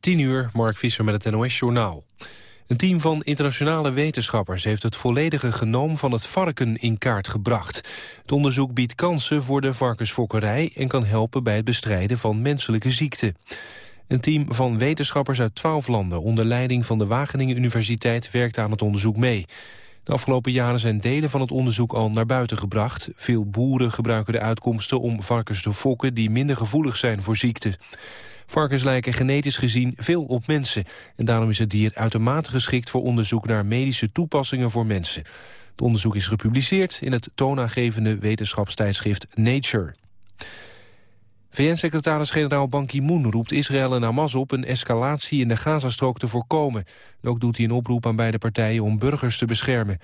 10 uur, Mark Visser met het NOS-journaal. Een team van internationale wetenschappers heeft het volledige genoom van het varken in kaart gebracht. Het onderzoek biedt kansen voor de varkensfokkerij en kan helpen bij het bestrijden van menselijke ziekten. Een team van wetenschappers uit twaalf landen onder leiding van de Wageningen Universiteit werkt aan het onderzoek mee. De afgelopen jaren zijn delen van het onderzoek al naar buiten gebracht. Veel boeren gebruiken de uitkomsten om varkens te fokken die minder gevoelig zijn voor ziekte. Varkens lijken genetisch gezien veel op mensen. En daarom is het dier uitermate geschikt voor onderzoek naar medische toepassingen voor mensen. Het onderzoek is gepubliceerd in het toonaangevende wetenschapstijdschrift Nature. VN-secretaris-generaal Ban Ki-moon roept Israël en Hamas op een escalatie in de Gazastrook te voorkomen. ook doet hij een oproep aan beide partijen om burgers te beschermen.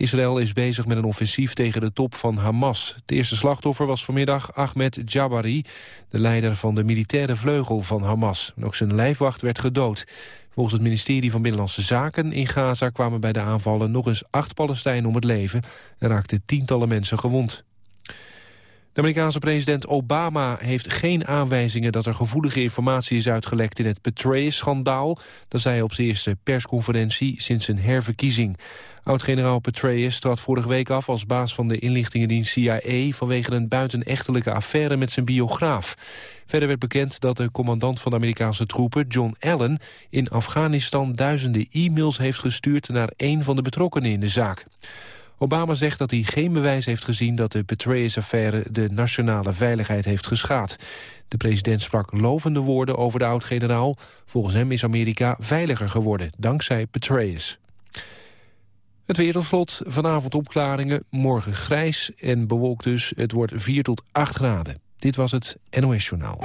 Israël is bezig met een offensief tegen de top van Hamas. Het eerste slachtoffer was vanmiddag Ahmed Jabari, de leider van de militaire vleugel van Hamas. ook zijn lijfwacht werd gedood. Volgens het ministerie van Binnenlandse Zaken in Gaza kwamen bij de aanvallen nog eens acht Palestijnen om het leven en raakten tientallen mensen gewond. De Amerikaanse president Obama heeft geen aanwijzingen dat er gevoelige informatie is uitgelekt in het Petraeus-schandaal. Dat zei hij op zijn eerste persconferentie sinds zijn herverkiezing. Oud-generaal Petraeus trad vorige week af als baas van de inlichtingendienst CIA vanwege een buitenechtelijke affaire met zijn biograaf. Verder werd bekend dat de commandant van de Amerikaanse troepen, John Allen, in Afghanistan duizenden e-mails heeft gestuurd naar een van de betrokkenen in de zaak. Obama zegt dat hij geen bewijs heeft gezien dat de Petraeus-affaire de nationale veiligheid heeft geschaad. De president sprak lovende woorden over de oud-generaal. Volgens hem is Amerika veiliger geworden, dankzij Petraeus. Het wereldslot, vanavond opklaringen, morgen grijs en bewolkt dus. Het wordt 4 tot 8 graden. Dit was het NOS Journaal.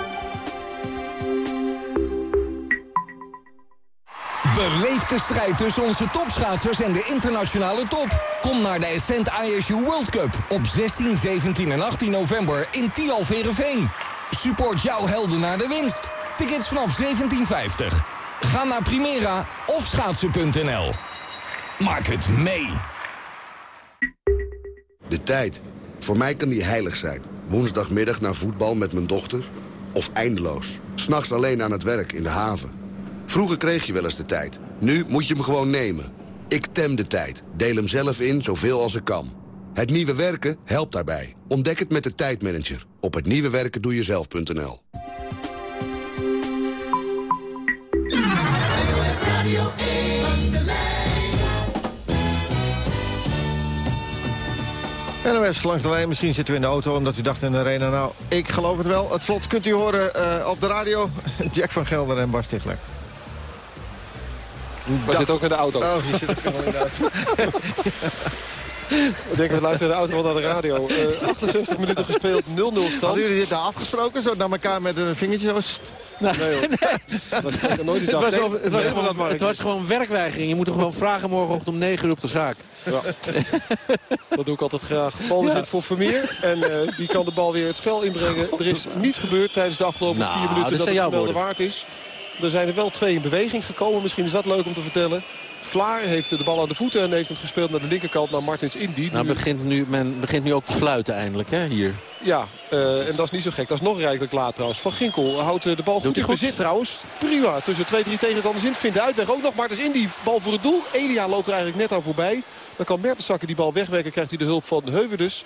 Beleef de strijd tussen onze topschaatsers en de internationale top. Kom naar de Ascent ISU World Cup op 16, 17 en 18 november in Tialverenveen. Support jouw helden naar de winst. Tickets vanaf 1750. Ga naar Primera of schaatsen.nl. Maak het mee. De tijd. Voor mij kan die heilig zijn. Woensdagmiddag naar voetbal met mijn dochter. Of eindeloos. S'nachts alleen aan het werk in de haven. Vroeger kreeg je wel eens de tijd. Nu moet je hem gewoon nemen. Ik tem de tijd. Deel hem zelf in zoveel als ik kan. Het nieuwe werken helpt daarbij. Ontdek het met de tijdmanager. Op het nieuwe werken doe jezelf.nl. NOS langs de lijn. Misschien zitten we in de auto omdat u dacht in de arena. Nou, ik geloof het wel. Het slot kunt u horen uh, op de radio. Jack van Gelder en Bart Stigler. We zitten ook in de auto. Oh, je zit gewoon in de auto. Ik denk, we luisteren de auto naar de radio. Uh, 68 minuten gespeeld, 0-0 stand. Hadden jullie dit nou afgesproken? Zo naar elkaar met een vingertje? Nee, nee, hoor. Dat nooit iets het, was, het, was gewoon, het was gewoon werkweigering. Je moet er gewoon vragen morgenochtend om 9 uur op de zaak. Ja. dat doe ik altijd graag. Balbezit ja. voor Vermeer. En uh, die kan de bal weer het spel inbrengen. Er is niets gebeurd tijdens de afgelopen nou, vier minuten dat het spel de waard is. Er zijn er wel twee in beweging gekomen. Misschien is dat leuk om te vertellen. Vlaar heeft de bal aan de voeten en heeft hem gespeeld naar de linkerkant naar Martins Indy. Nou, begint nu, men begint nu ook te fluiten eindelijk hè, hier. Ja, uh, en dat is niet zo gek. Dat is nog rijkelijk laat trouwens. Van Ginkel houdt de bal goed in bezit trouwens. Prima. Tussen twee, drie tegenstanders in. Vindt de uitweg ook nog. Martins Indy, bal voor het doel. Elia loopt er eigenlijk net aan voorbij. Dan kan Mertensakker die bal wegwerken. Krijgt hij de hulp van Heuvedus.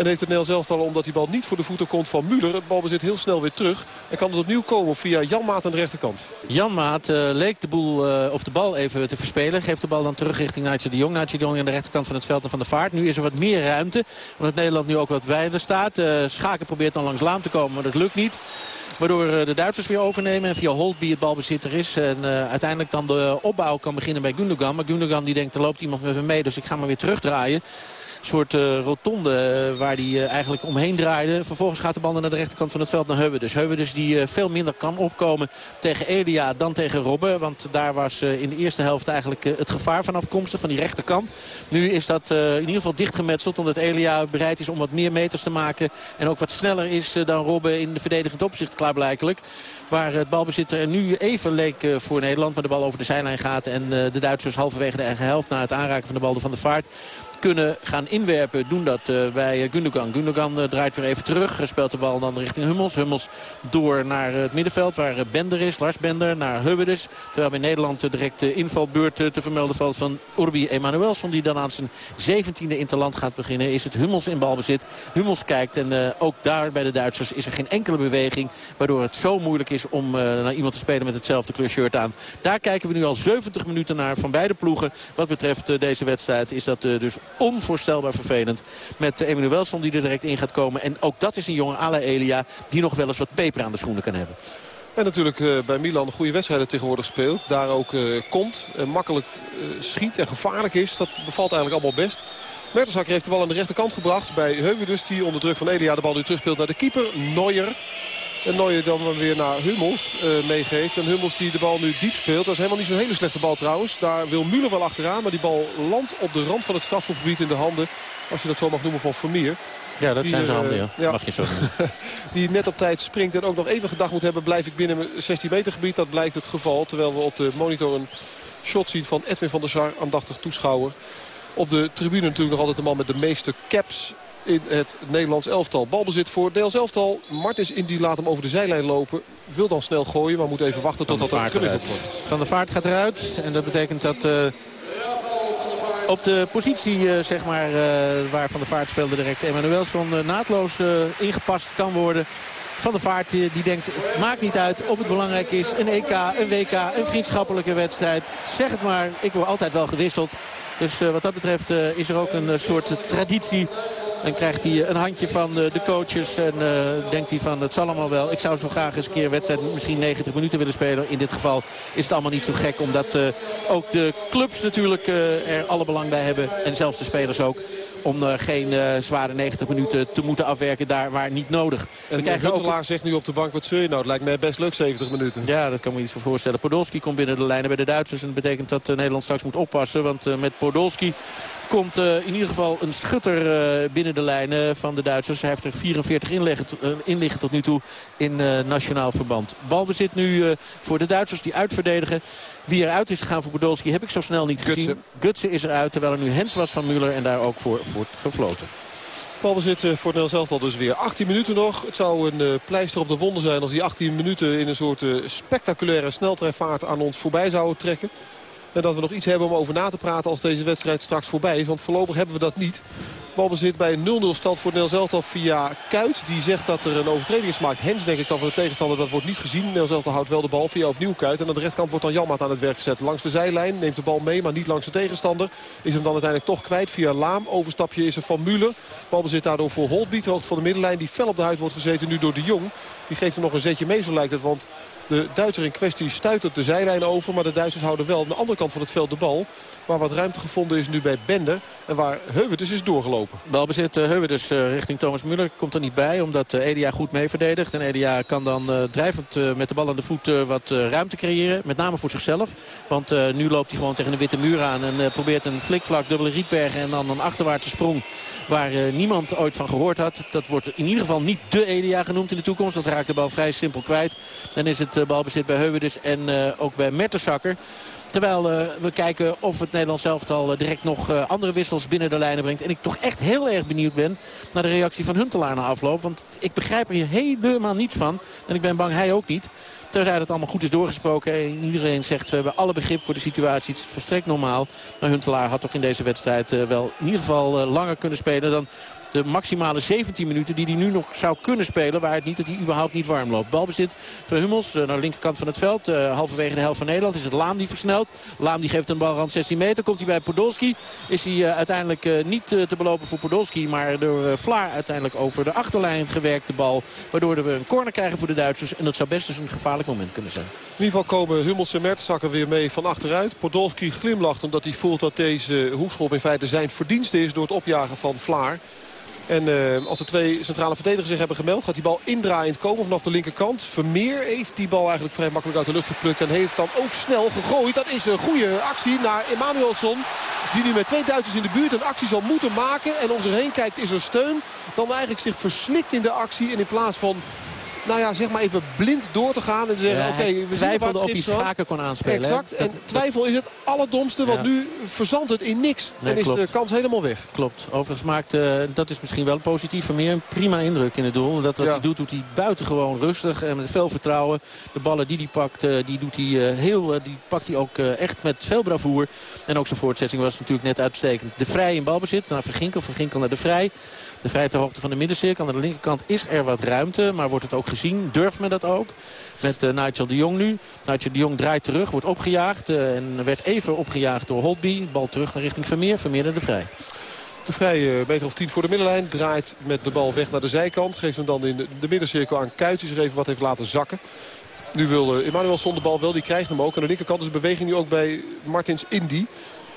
En heeft het Nederlands elftal omdat die bal niet voor de voeten komt van Muller. Het balbezit heel snel weer terug. En kan het opnieuw komen via Jan Maat aan de rechterkant. Jan Maat uh, leek de, boel, uh, of de bal even te verspelen. Geeft de bal dan terug richting Naitje de Jong. Naitje de Jong aan de rechterkant van het veld en van de vaart. Nu is er wat meer ruimte. Omdat Nederland nu ook wat wijder staat. Uh, Schaken probeert dan langs Laam te komen, maar dat lukt niet. Waardoor de Duitsers weer overnemen. En via Holtby het balbezitter is. En uiteindelijk dan de opbouw kan beginnen bij Gundogan. Maar Gundogan die denkt er loopt iemand met me mee. Dus ik ga maar weer terugdraaien soort uh, rotonde uh, waar hij uh, eigenlijk omheen draaide. Vervolgens gaat de bal naar de rechterkant van het veld naar Heuwe. Dus Heuwe dus die veel minder kan opkomen tegen Elia dan tegen Robben. Want daar was in de eerste helft eigenlijk het gevaar van afkomstig van die rechterkant. Nu is dat in ieder geval dichtgemetseld omdat Elia bereid is om wat meer meters te maken. En ook wat sneller is dan Robben in de verdedigend opzicht klaarblijkelijk. Waar het balbezit er nu even leek voor Nederland. Maar de bal over de zijlijn gaat en de Duitsers halverwege de eigen helft na het aanraken van de bal van de vaart kunnen gaan inwerpen. Doen dat bij Gundogan. Gundogan draait weer even terug. Speelt de bal dan richting Hummels. Hummels door naar het middenveld waar Bender is. Lars Bender naar Heuwedes. Terwijl bij Nederland direct de invalbeurt te vermelden valt van Urbi Emanuelson. Die dan aan zijn 17e interland gaat beginnen. Is het Hummels in balbezit. Hummels kijkt en ook daar bij de Duitsers is er geen enkele beweging. Waardoor het zo moeilijk is om naar iemand te spelen met hetzelfde kleur shirt aan. Daar kijken we nu al 70 minuten naar van beide ploegen. Wat betreft deze wedstrijd is dat dus onvoorstelbaar vervelend. Met Emanuelson die er direct in gaat komen. En ook dat is een jongen à la Elia die nog wel eens wat peper aan de schoenen kan hebben. En natuurlijk uh, bij Milan goede wedstrijden tegenwoordig speelt. Daar ook uh, komt, uh, makkelijk schiet en gevaarlijk is. Dat bevalt eigenlijk allemaal best. Mertensakker heeft de bal aan de rechterkant gebracht. Bij Heuwe dus die onder druk van Elia de bal nu terugspeelt naar de keeper. Neuer. En Neuer dan weer naar Hummels meegeeft. En Hummels die de bal nu diep speelt. Dat is helemaal niet zo'n hele slechte bal trouwens. Daar wil Müller wel achteraan. Maar die bal landt op de rand van het strafschopgebied in de handen. Als je dat zo mag noemen van Vermeer. Ja, dat zijn zijn handen, ja. ja. Mag je zo die net op tijd springt en ook nog even gedacht moet hebben... blijf ik binnen mijn 16 meter gebied. Dat blijkt het geval. Terwijl we op de monitor een shot zien van Edwin van der Sar. Aandachtig toeschouwer. Op de tribune natuurlijk nog altijd de man met de meeste caps in het Nederlands elftal. Balbezit voor het Nederlands elftal. Martens in die laat hem over de zijlijn lopen. Wil dan snel gooien, maar moet even wachten totdat er gewisseld wordt. Van de Vaart gaat eruit. En dat betekent dat... Uh op de positie eh, zeg maar, eh, waar Van der Vaart speelde direct Emanuelson eh, naadloos ingepast kan worden. Van der Vaart die denkt, het maakt niet uit of het belangrijk is. Een EK, een WK, een vriendschappelijke wedstrijd. Zeg het maar, ik word altijd wel gewisseld. Dus wat dat betreft is er ook een soort traditie en krijgt hij een handje van de coaches. En uh, denkt hij van het zal allemaal wel. Ik zou zo graag eens een keer wedstrijd misschien 90 minuten willen spelen. In dit geval is het allemaal niet zo gek. Omdat uh, ook de clubs natuurlijk uh, er alle belang bij hebben. En zelfs de spelers ook. Om geen zware 90 minuten te moeten afwerken daar waar niet nodig. En We krijgen ook... zegt nu op de bank wat zul je nou? Het lijkt mij best leuk 70 minuten. Ja, dat kan me iets voor voorstellen. Podolski komt binnen de lijnen bij de Duitsers. En dat betekent dat Nederland straks moet oppassen. Want met Podolski komt uh, in ieder geval een schutter uh, binnen de lijnen van de Duitsers. Hij heeft er 44 inleggen, uh, inliggen tot nu toe in nationaal verband. Balbezit nu voor de Duitsers die uitverdedigen. Wie eruit is gegaan voor Podolski heb ik zo snel niet Gutsen. gezien. Gutsen is eruit terwijl er nu Hens was van Müller en daar ook voor wordt gefloten. Balbezit voor Nel zelf al dus weer 18 minuten nog. Het zou een pleister op de wonden zijn als die 18 minuten in een soort spectaculaire sneltreinvaart aan ons voorbij zouden trekken. En dat we nog iets hebben om over na te praten als deze wedstrijd straks voorbij is. Want voorlopig hebben we dat niet. Balbezit bij een 0-0 stand voor Nel Zeltal via Kuit. Die zegt dat er een overtreding is gemaakt. Hens denk ik dan van de tegenstander. Dat wordt niet gezien. Nel Zeltal houdt wel de bal via opnieuw Kuit. En aan de rechterkant wordt dan Janmaat aan het werk gezet. Langs de zijlijn neemt de bal mee. Maar niet langs de tegenstander. Is hem dan uiteindelijk toch kwijt via Laam. Overstapje is er van Müller. Balbezit daardoor voor Holtbiet. Hoogte van de middenlijn. Die fel op de huid wordt gezeten nu door de Jong. Die geeft hem nog een zetje mee zo lijkt het. Want de Duitser in kwestie stuitert de zijlijn over. Maar de Duitsers houden wel aan de andere kant van het veld de bal. Maar wat ruimte gevonden is nu bij Bender. En waar Heuwedes is doorgelopen. Balbezit uh, Heuwedes uh, richting Thomas Müller. Komt er niet bij omdat uh, Elia goed mee verdedigt. En Elia kan dan drijvend met de bal aan de voet wat ruimte creëren. Met name voor zichzelf. Want nu loopt hij gewoon tegen een witte muur aan. En probeert een flikvlak dubbele rietberg en dan een achterwaartse sprong. Waar niemand ooit van gehoord had. Dat wordt in ieder geval niet de Elia genoemd in de toekomst. Dat raakt de bal vrij simpel kwijt. Dan is het balbezit bij Heuwedes en ook bij Mertensakker. Terwijl uh, we kijken of het Nederlands elftal direct nog andere wissels binnen de lijnen brengt. En ik toch echt heel erg benieuwd ben naar de reactie van Huntelaar na afloop. Want ik begrijp er hier helemaal niets van. En ik ben bang hij ook niet. Terwijl het allemaal goed is doorgesproken. En iedereen zegt we hebben alle begrip voor de situatie. Het is verstrekt normaal. Maar Huntelaar had toch in deze wedstrijd wel in ieder geval langer kunnen spelen dan de maximale 17 minuten die hij nu nog zou kunnen spelen. Waar het niet dat hij überhaupt niet warm loopt. Balbezit van Hummels uh, naar de linkerkant van het veld. Uh, halverwege de helft van Nederland is het Laam die versnelt. Laam die geeft een bal rand 16 meter. Komt hij bij Podolski. Is hij uh, uiteindelijk niet te belopen voor Podolski. Maar door Vlaar uiteindelijk over de achterlijn gewerkt de bal. Waardoor we een corner krijgen voor de Duitsers. En dat zou best eens een gevaarlijk moment kunnen zijn. In ieder geval komen Hummels en Mertensakker weer mee van achteruit. Podolski glimlacht omdat hij voelt dat deze hoekschop in feite zijn verdienste is door het opjagen van Vlaar. En uh, als de twee centrale verdedigers zich hebben gemeld... gaat die bal indraaiend komen vanaf de linkerkant. Vermeer heeft die bal eigenlijk vrij makkelijk uit de lucht geplukt... en heeft dan ook snel gegooid. Dat is een goede actie naar Emanuelson. Die nu met twee Duitsers in de buurt een actie zal moeten maken. En om zich heen kijkt is er steun. Dan eigenlijk zich verslikt in de actie. En in plaats van nou ja, zeg maar even blind door te gaan. En te zeggen, oké, we twijfelde of hij schaken kon aanspelen. Exact. En twijfel is het allerdomste, want nu verzandt het in niks. en is de kans helemaal weg. Klopt. Overigens maakt, uh, dat is misschien wel positief voor meer een prima indruk in het doel. Dat wat hij doet, doet hij buitengewoon rustig en met veel vertrouwen. De ballen die hij pakt, uh, die, doet hij, uh, heel, die pakt hij ook echt met veel bravoer. En ook zijn voortzetting was natuurlijk net uitstekend. De Vrij in balbezit naar Verginkel, Verginkel naar de Vrij. De vrij ter hoogte van de middencirkel. Aan de linkerkant is er wat ruimte. Maar wordt het ook gezien? Durft men dat ook? Met uh, Nigel de Jong nu. Nigel de Jong draait terug. Wordt opgejaagd. Uh, en werd even opgejaagd door Holtby. Bal terug naar richting Vermeer. Vermeer naar de vrij. De vrij meter of 10 voor de middenlijn. Draait met de bal weg naar de zijkant. Geeft hem dan in de middencirkel aan Kuit. Die zich even wat heeft laten zakken. Nu wil Emmanuel zonder bal wel. Die krijgt hem ook. Aan de linkerkant is de beweging nu ook bij Martins Indy.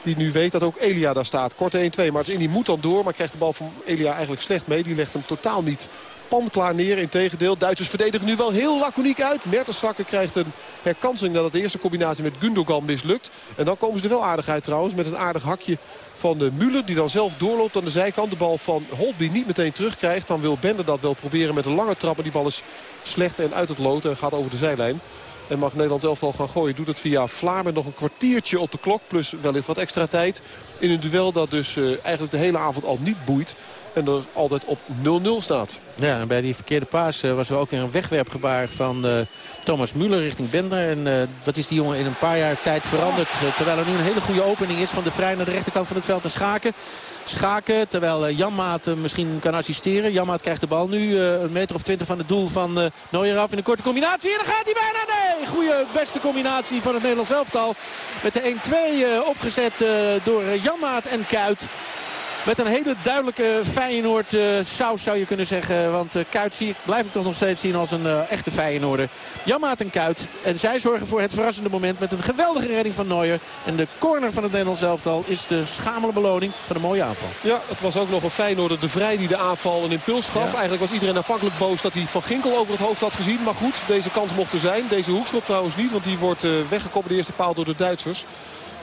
Die nu weet dat ook Elia daar staat. Kort 1-2. Maar die moet dan door. Maar krijgt de bal van Elia eigenlijk slecht mee. Die legt hem totaal niet panklaar neer. Integendeel, Duitsers verdedigen nu wel heel laconiek uit. Mertensakker krijgt een herkansing nadat de eerste combinatie met Gundogan mislukt. En dan komen ze er wel aardig uit trouwens. Met een aardig hakje van de Müller die dan zelf doorloopt aan de zijkant. De bal van Holtby niet meteen terugkrijgt. Dan wil Bender dat wel proberen met een lange trap. Maar die bal is slecht en uit het lood en gaat over de zijlijn. En mag Nederland elftal gaan gooien. Doet het via Vlaar met nog een kwartiertje op de klok. Plus wellicht wat extra tijd. In een duel dat dus uh, eigenlijk de hele avond al niet boeit. En er altijd op 0-0 staat. Ja, en bij die verkeerde paas uh, was er ook een wegwerpgebaar van uh, Thomas Müller richting Bender. En uh, wat is die jongen in een paar jaar tijd veranderd. terwijl er nu een hele goede opening is van de vrij naar de rechterkant van het veld. En Schaken schaken. Terwijl Janmaat misschien kan assisteren. Janmaat krijgt de bal nu een meter of twintig van het doel van Neuer af. In een korte combinatie. En dan gaat hij bijna. Nee, goede beste combinatie van het Nederlands elftal. Met de 1-2 opgezet door Janmaat en Kuit. Met een hele duidelijke Feyenoord uh, saus zou je kunnen zeggen. Want uh, Kuit zie ik, blijf ik toch nog steeds zien als een uh, echte Feyenoorder. Jammaat en Kuit. En zij zorgen voor het verrassende moment met een geweldige redding van Neuer. En de corner van het Nederlands elftal is de schamele beloning van een mooie aanval. Ja, het was ook nog een Feyenoorder de Vrij die de aanval een impuls gaf. Ja. Eigenlijk was iedereen afhankelijk boos dat hij Van Ginkel over het hoofd had gezien. Maar goed, deze kans mocht er zijn. Deze hoekschop trouwens niet, want die wordt weggekomen de eerste paal door de Duitsers.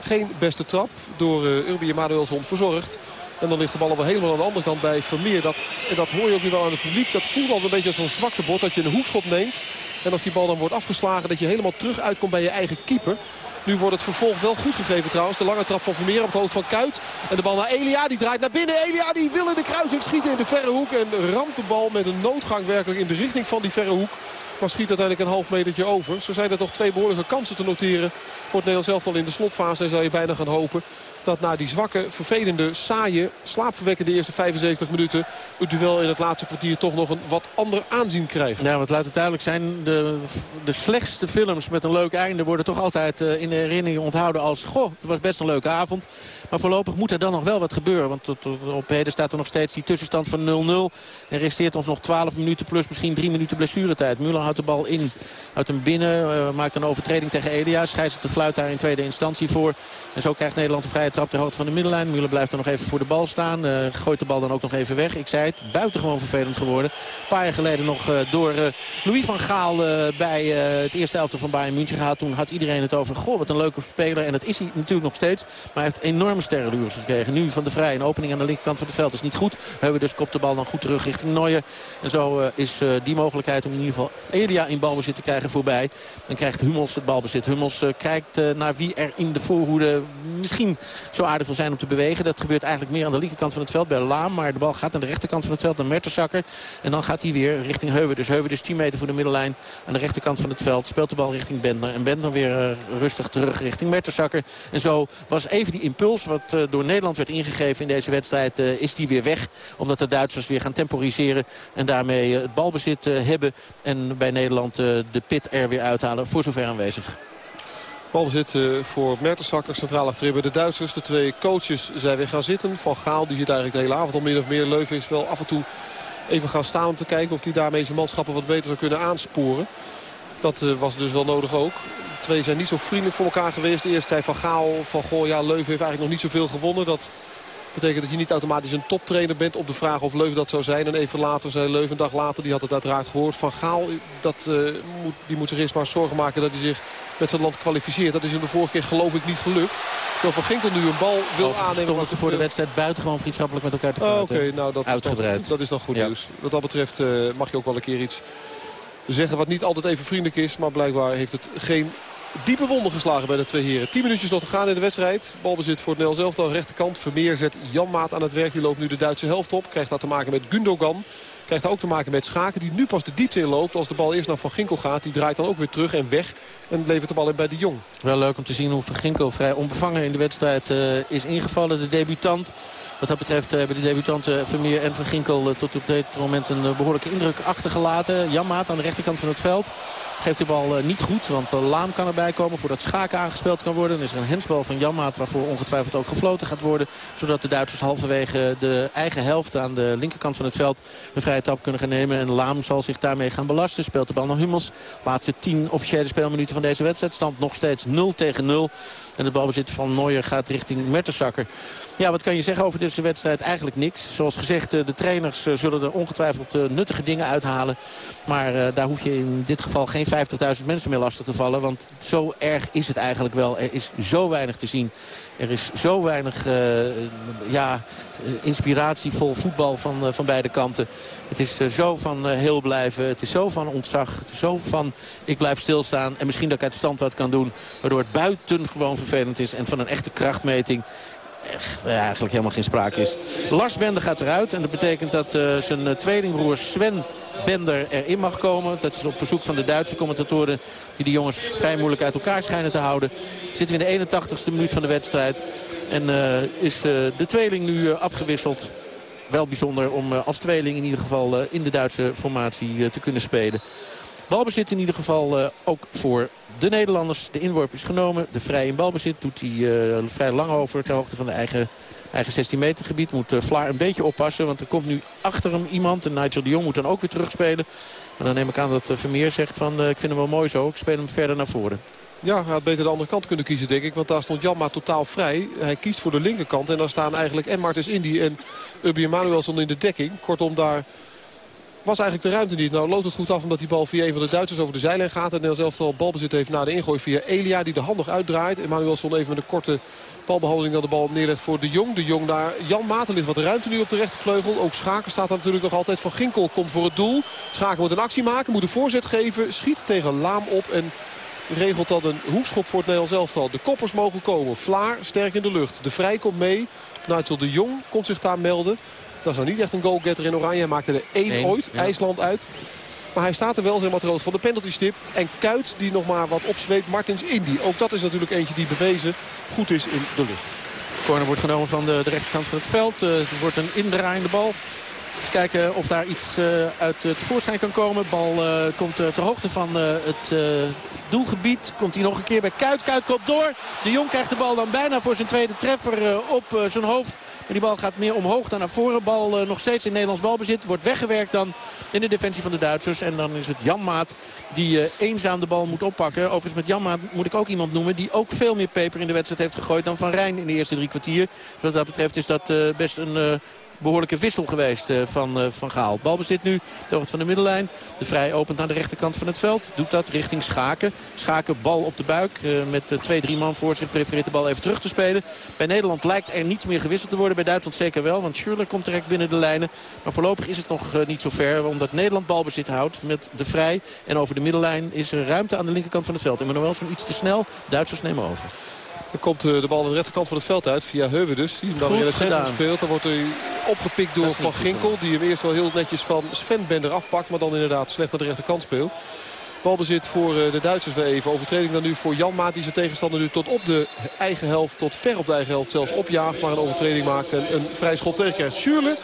Geen beste trap door Urbi Emanuelson verzorgd. En dan ligt de bal wel helemaal aan de andere kant bij Vermeer. Dat, en dat hoor je ook nu wel aan het publiek. Dat voelt al een beetje als zo'n zwaktebord. Dat je een hoekschop neemt. En als die bal dan wordt afgeslagen dat je helemaal terug uitkomt bij je eigen keeper. Nu wordt het vervolg wel goed gegeven trouwens. De lange trap van Vermeer op het hoofd van Kuit. En de bal naar Elia. Die draait naar binnen. Elia die wil in de kruising schieten in de verre hoek. En ramt de bal met een noodgang werkelijk in de richting van die verre hoek. Maar schiet uiteindelijk een half metertje over. Zo zijn er toch twee behoorlijke kansen te noteren. Voor het Nederlands elftal in de slotfase. En zou je bijna gaan hopen dat na die zwakke, vervelende, saaie, slaapverwekkende eerste 75 minuten... het duel in het laatste kwartier toch nog een wat ander aanzien krijgt. Ja, want laat het duidelijk zijn, de, de slechtste films met een leuk einde... worden toch altijd uh, in de herinnering onthouden als... goh, het was best een leuke avond. Maar voorlopig moet er dan nog wel wat gebeuren. Want tot, tot, op heden staat er nog steeds die tussenstand van 0-0. En resteert ons nog 12 minuten plus misschien 3 minuten blessuretijd. Müller houdt de bal in uit hem binnen. Uh, maakt een overtreding tegen Elia. Scheidt de fluit daar in tweede instantie voor. En zo krijgt Nederland een vrije trap ter hoogte van de middenlijn. Müller blijft er nog even voor de bal staan. Uh, gooit de bal dan ook nog even weg. Ik zei het, buitengewoon vervelend geworden. Een paar jaar geleden nog uh, door Louis van Gaal bij het eerste elftal van Bayern München gehaald. Toen had iedereen het over, goh wat een leuke speler. En dat is hij natuurlijk nog steeds. Maar hij heeft enorme sterrenluurs gekregen. Nu van de Vrij, een opening aan de linkerkant van het veld is niet goed. Hebben dus kopt de bal dan goed terug richting Neuer. En zo is die mogelijkheid om in ieder geval Elia in balbezit te krijgen voorbij. Dan krijgt Hummels het balbezit. Hummels kijkt naar wie er in de voorhoede misschien zo aardig wil zijn om te bewegen. Dat gebeurt eigenlijk meer aan de linkerkant van het veld bij Laam. Maar de bal gaat aan de rechterkant van het veld naar Mertensakker. En dan gaat hij weer richting Heuven. Dus Heuven dus 10 meter voor de middenlijn aan de rechterkant van het veld. Speelt de bal richting Bender. En Bender weer rustig terug richting Mertensakker. En zo was even die impuls wat uh, door Nederland werd ingegeven in deze wedstrijd. Uh, is die weer weg. Omdat de Duitsers weer gaan temporiseren. En daarmee het balbezit hebben. En bij Nederland de pit er weer uithalen. Voor zover aanwezig. Balbezit voor Mertensakker, centraal achterin de Duitsers. De twee coaches zijn weer gaan zitten. Van Gaal, die zit eigenlijk de hele avond al min of meer. Leuven is wel af en toe even gaan staan om te kijken of hij daarmee zijn manschappen wat beter zou kunnen aansporen. Dat was dus wel nodig ook. Twee zijn niet zo vriendelijk voor elkaar geweest. Eerst zei Van Gaal van goh, ja, Leuven heeft eigenlijk nog niet zoveel gewonnen. Dat betekent dat je niet automatisch een toptrainer bent op de vraag of Leuven dat zou zijn. En even later zei Leuven, een dag later, die had het uiteraard gehoord. Van Gaal, dat, uh, moet, die moet zich eerst maar zorgen maken dat hij zich met zijn land kwalificeert. Dat is hem de vorige keer geloof ik niet gelukt. Terwijl Van Ginkel nu een bal wil Overigens aannemen. stonden ze voor de wedstrijd buitengewoon vriendschappelijk met elkaar te praten. Oh, Oké, okay. nou dat is, Uitgebreid. dan, dat is dan goed Ja. nieuws. Wat dat betreft uh, mag je ook wel een keer iets zeggen wat niet altijd even vriendelijk is. Maar blijkbaar heeft het geen diepe wonden geslagen bij de twee heren. 10 minuutjes nog te gaan in de wedstrijd. Balbezit voor het Nederlands elftal. Rechterkant. Vermeer zet Jan Maat aan het werk. Die loopt nu de Duitse helft op. Krijgt dat te maken met Gundogan. Krijgt ook te maken met Schaken die nu pas de diepte in loopt. Als de bal eerst naar Van Ginkel gaat. Die draait dan ook weer terug en weg. En levert de bal in bij de Jong. Wel leuk om te zien hoe Van Ginkel vrij onbevangen in de wedstrijd uh, is ingevallen. De debutant. Wat dat betreft hebben de debutanten Vermeer en Van Ginkel uh, tot op dit moment een behoorlijke indruk achtergelaten. Jan Maat aan de rechterkant van het veld. Geeft de bal niet goed, want Laam kan erbij komen voordat Schaken aangespeeld kan worden. Dan is er een hensbal van Janmaat waarvoor ongetwijfeld ook gefloten gaat worden. Zodat de Duitsers halverwege de eigen helft aan de linkerkant van het veld een vrije tap kunnen gaan nemen. En Laam zal zich daarmee gaan belasten. Speelt de bal naar Hummels. Laatste 10 officiële speelminuten van deze wedstrijd. Stand nog steeds 0 tegen 0. En het balbezit van Neuer gaat richting Mertensakker. Ja, wat kan je zeggen over deze wedstrijd? Eigenlijk niks. Zoals gezegd, de trainers zullen er ongetwijfeld nuttige dingen uithalen. Maar daar hoef je in dit geval geen 50.000 mensen meer lastig te vallen. Want zo erg is het eigenlijk wel. Er is zo weinig te zien. Er is zo weinig ja, inspiratievol voetbal van, van beide kanten. Het is zo van heel blijven. Het is zo van ontzag. Zo van ik blijf stilstaan. En misschien dat ik uit stand wat kan doen. Waardoor het buitengewoon vervelend is. En van een echte krachtmeting echt, eigenlijk helemaal geen sprake is. Lars Bender gaat eruit. En dat betekent dat uh, zijn tweelingbroer Sven Bender erin mag komen. Dat is op verzoek van de Duitse commentatoren... die de jongens vrij moeilijk uit elkaar schijnen te houden. Zitten we in de 81ste minuut van de wedstrijd. En is de tweeling nu afgewisseld. Wel bijzonder om als tweeling in ieder geval in de Duitse formatie te kunnen spelen. Balbezit in ieder geval uh, ook voor de Nederlanders. De inworp is genomen. De vrije in balbezit doet hij uh, vrij lang over ter hoogte van de eigen, eigen 16 meter gebied. Moet uh, Vlaar een beetje oppassen. Want er komt nu achter hem iemand. En Nigel de Jong moet dan ook weer terugspelen. Maar dan neem ik aan dat Vermeer zegt van ik vind hem wel mooi zo. Ik speel hem verder naar voren. Ja, hij had beter de andere kant kunnen kiezen, denk ik. Want daar stond Janma totaal vrij. Hij kiest voor de linkerkant. En dan staan eigenlijk en Martens Indy en Ubi Emanuelson in de dekking. Kortom, daar was eigenlijk de ruimte niet. Nou loopt het goed af omdat die bal via een van de Duitsers over de zijlijn gaat. En zelf al balbezit heeft na de ingooi via Elia die de hand nog uitdraait. Emanuelson even met een korte balbehandeling dan de bal neerlegt voor de Jong. De Jong daar. Jan Maarten ligt wat ruimte nu op de rechtervleugel. Ook Schaken staat daar natuurlijk nog altijd. Van Ginkel komt voor het doel. Schaken moet een actie maken. Moet een voorzet geven. Schiet tegen Laam op. En regelt dan een hoekschop voor het Nederlands elftal. De koppers mogen komen. Vlaar sterk in de lucht. De Vrij komt mee. Nigel de Jong komt zich daar melden. Dat is nou niet echt een goalgetter in oranje. Hij maakte er één Eén, ooit, ja. IJsland uit. Maar hij staat er wel, zeg maar, rood van de penaltystip. En Kuit die nog maar wat opzweept. Martins Indy. Ook dat is natuurlijk eentje die bewezen goed is in de lucht. Corner wordt genomen van de, de rechterkant van het veld. Uh, het wordt een indraaiende bal. Eens kijken of daar iets uh, uit uh, tevoorschijn kan komen. De bal uh, komt ter hoogte van het doelgebied. Komt hij nog een keer bij Kuit. Kuit komt door. De Jong krijgt de bal dan bijna voor zijn tweede treffer op zijn hoofd. Die bal gaat meer omhoog dan naar voren. Bal nog steeds in Nederlands balbezit. Wordt weggewerkt dan in de defensie van de Duitsers. En dan is het Janmaat die eenzaam de bal moet oppakken. Overigens met Janmaat moet ik ook iemand noemen die ook veel meer peper in de wedstrijd heeft gegooid dan Van Rijn in de eerste drie kwartier. Wat dat betreft is dat best een behoorlijke wissel geweest uh, van, uh, van Gaal. Balbezit nu hoogte van de middenlijn. De Vrij opent aan de rechterkant van het veld. Doet dat richting Schaken. Schaken bal op de buik. Uh, met twee, drie man voor zich prefereert de bal even terug te spelen. Bij Nederland lijkt er niets meer gewisseld te worden. Bij Duitsland zeker wel. Want Schürrle komt direct binnen de lijnen. Maar voorlopig is het nog niet zo ver. Omdat Nederland balbezit houdt met de Vrij. En over de middenlijn is er ruimte aan de linkerkant van het veld. zo'n iets te snel. Duitsers nemen over. Dan komt de bal aan de rechterkant van het veld uit via Heuwe dus. Die hem dan weer in het centrum speelt. Dan wordt hij opgepikt door Van Ginkel. Die hem eerst wel heel netjes van Sven Bender afpakt. Maar dan inderdaad slecht naar de rechterkant speelt. Balbezit voor de Duitsers weer even. Overtreding dan nu voor Janmaat die zijn tegenstander nu tot op de eigen helft. Tot ver op de eigen helft zelfs opjaagt. Maar een overtreding maakt en een vrij schop tegenkrijgt. Schürrle,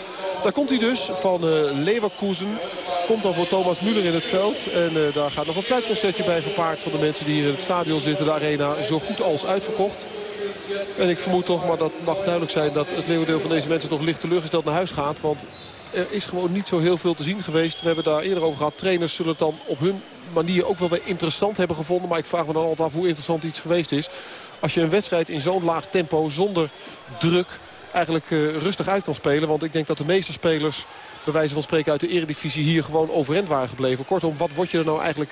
daar komt hij dus van uh, Leverkusen. Komt dan voor Thomas Müller in het veld. En uh, daar gaat nog een fluitconcertje bij gepaard van de mensen die hier in het stadion zitten. De arena zo goed als uitverkocht. En ik vermoed toch, maar dat mag duidelijk zijn... dat het leeuwendeel van deze mensen toch licht teleurgesteld naar huis gaat. Want er is gewoon niet zo heel veel te zien geweest. We hebben daar eerder over gehad. Trainers zullen het dan op hun manier ook wel weer interessant hebben gevonden. Maar ik vraag me dan altijd af hoe interessant iets geweest is. Als je een wedstrijd in zo'n laag tempo, zonder druk eigenlijk uh, rustig uit kan spelen. Want ik denk dat de meeste spelers, bij wijze van spreken uit de eredivisie... hier gewoon overeind waren gebleven. Kortom, wat word je er nou eigenlijk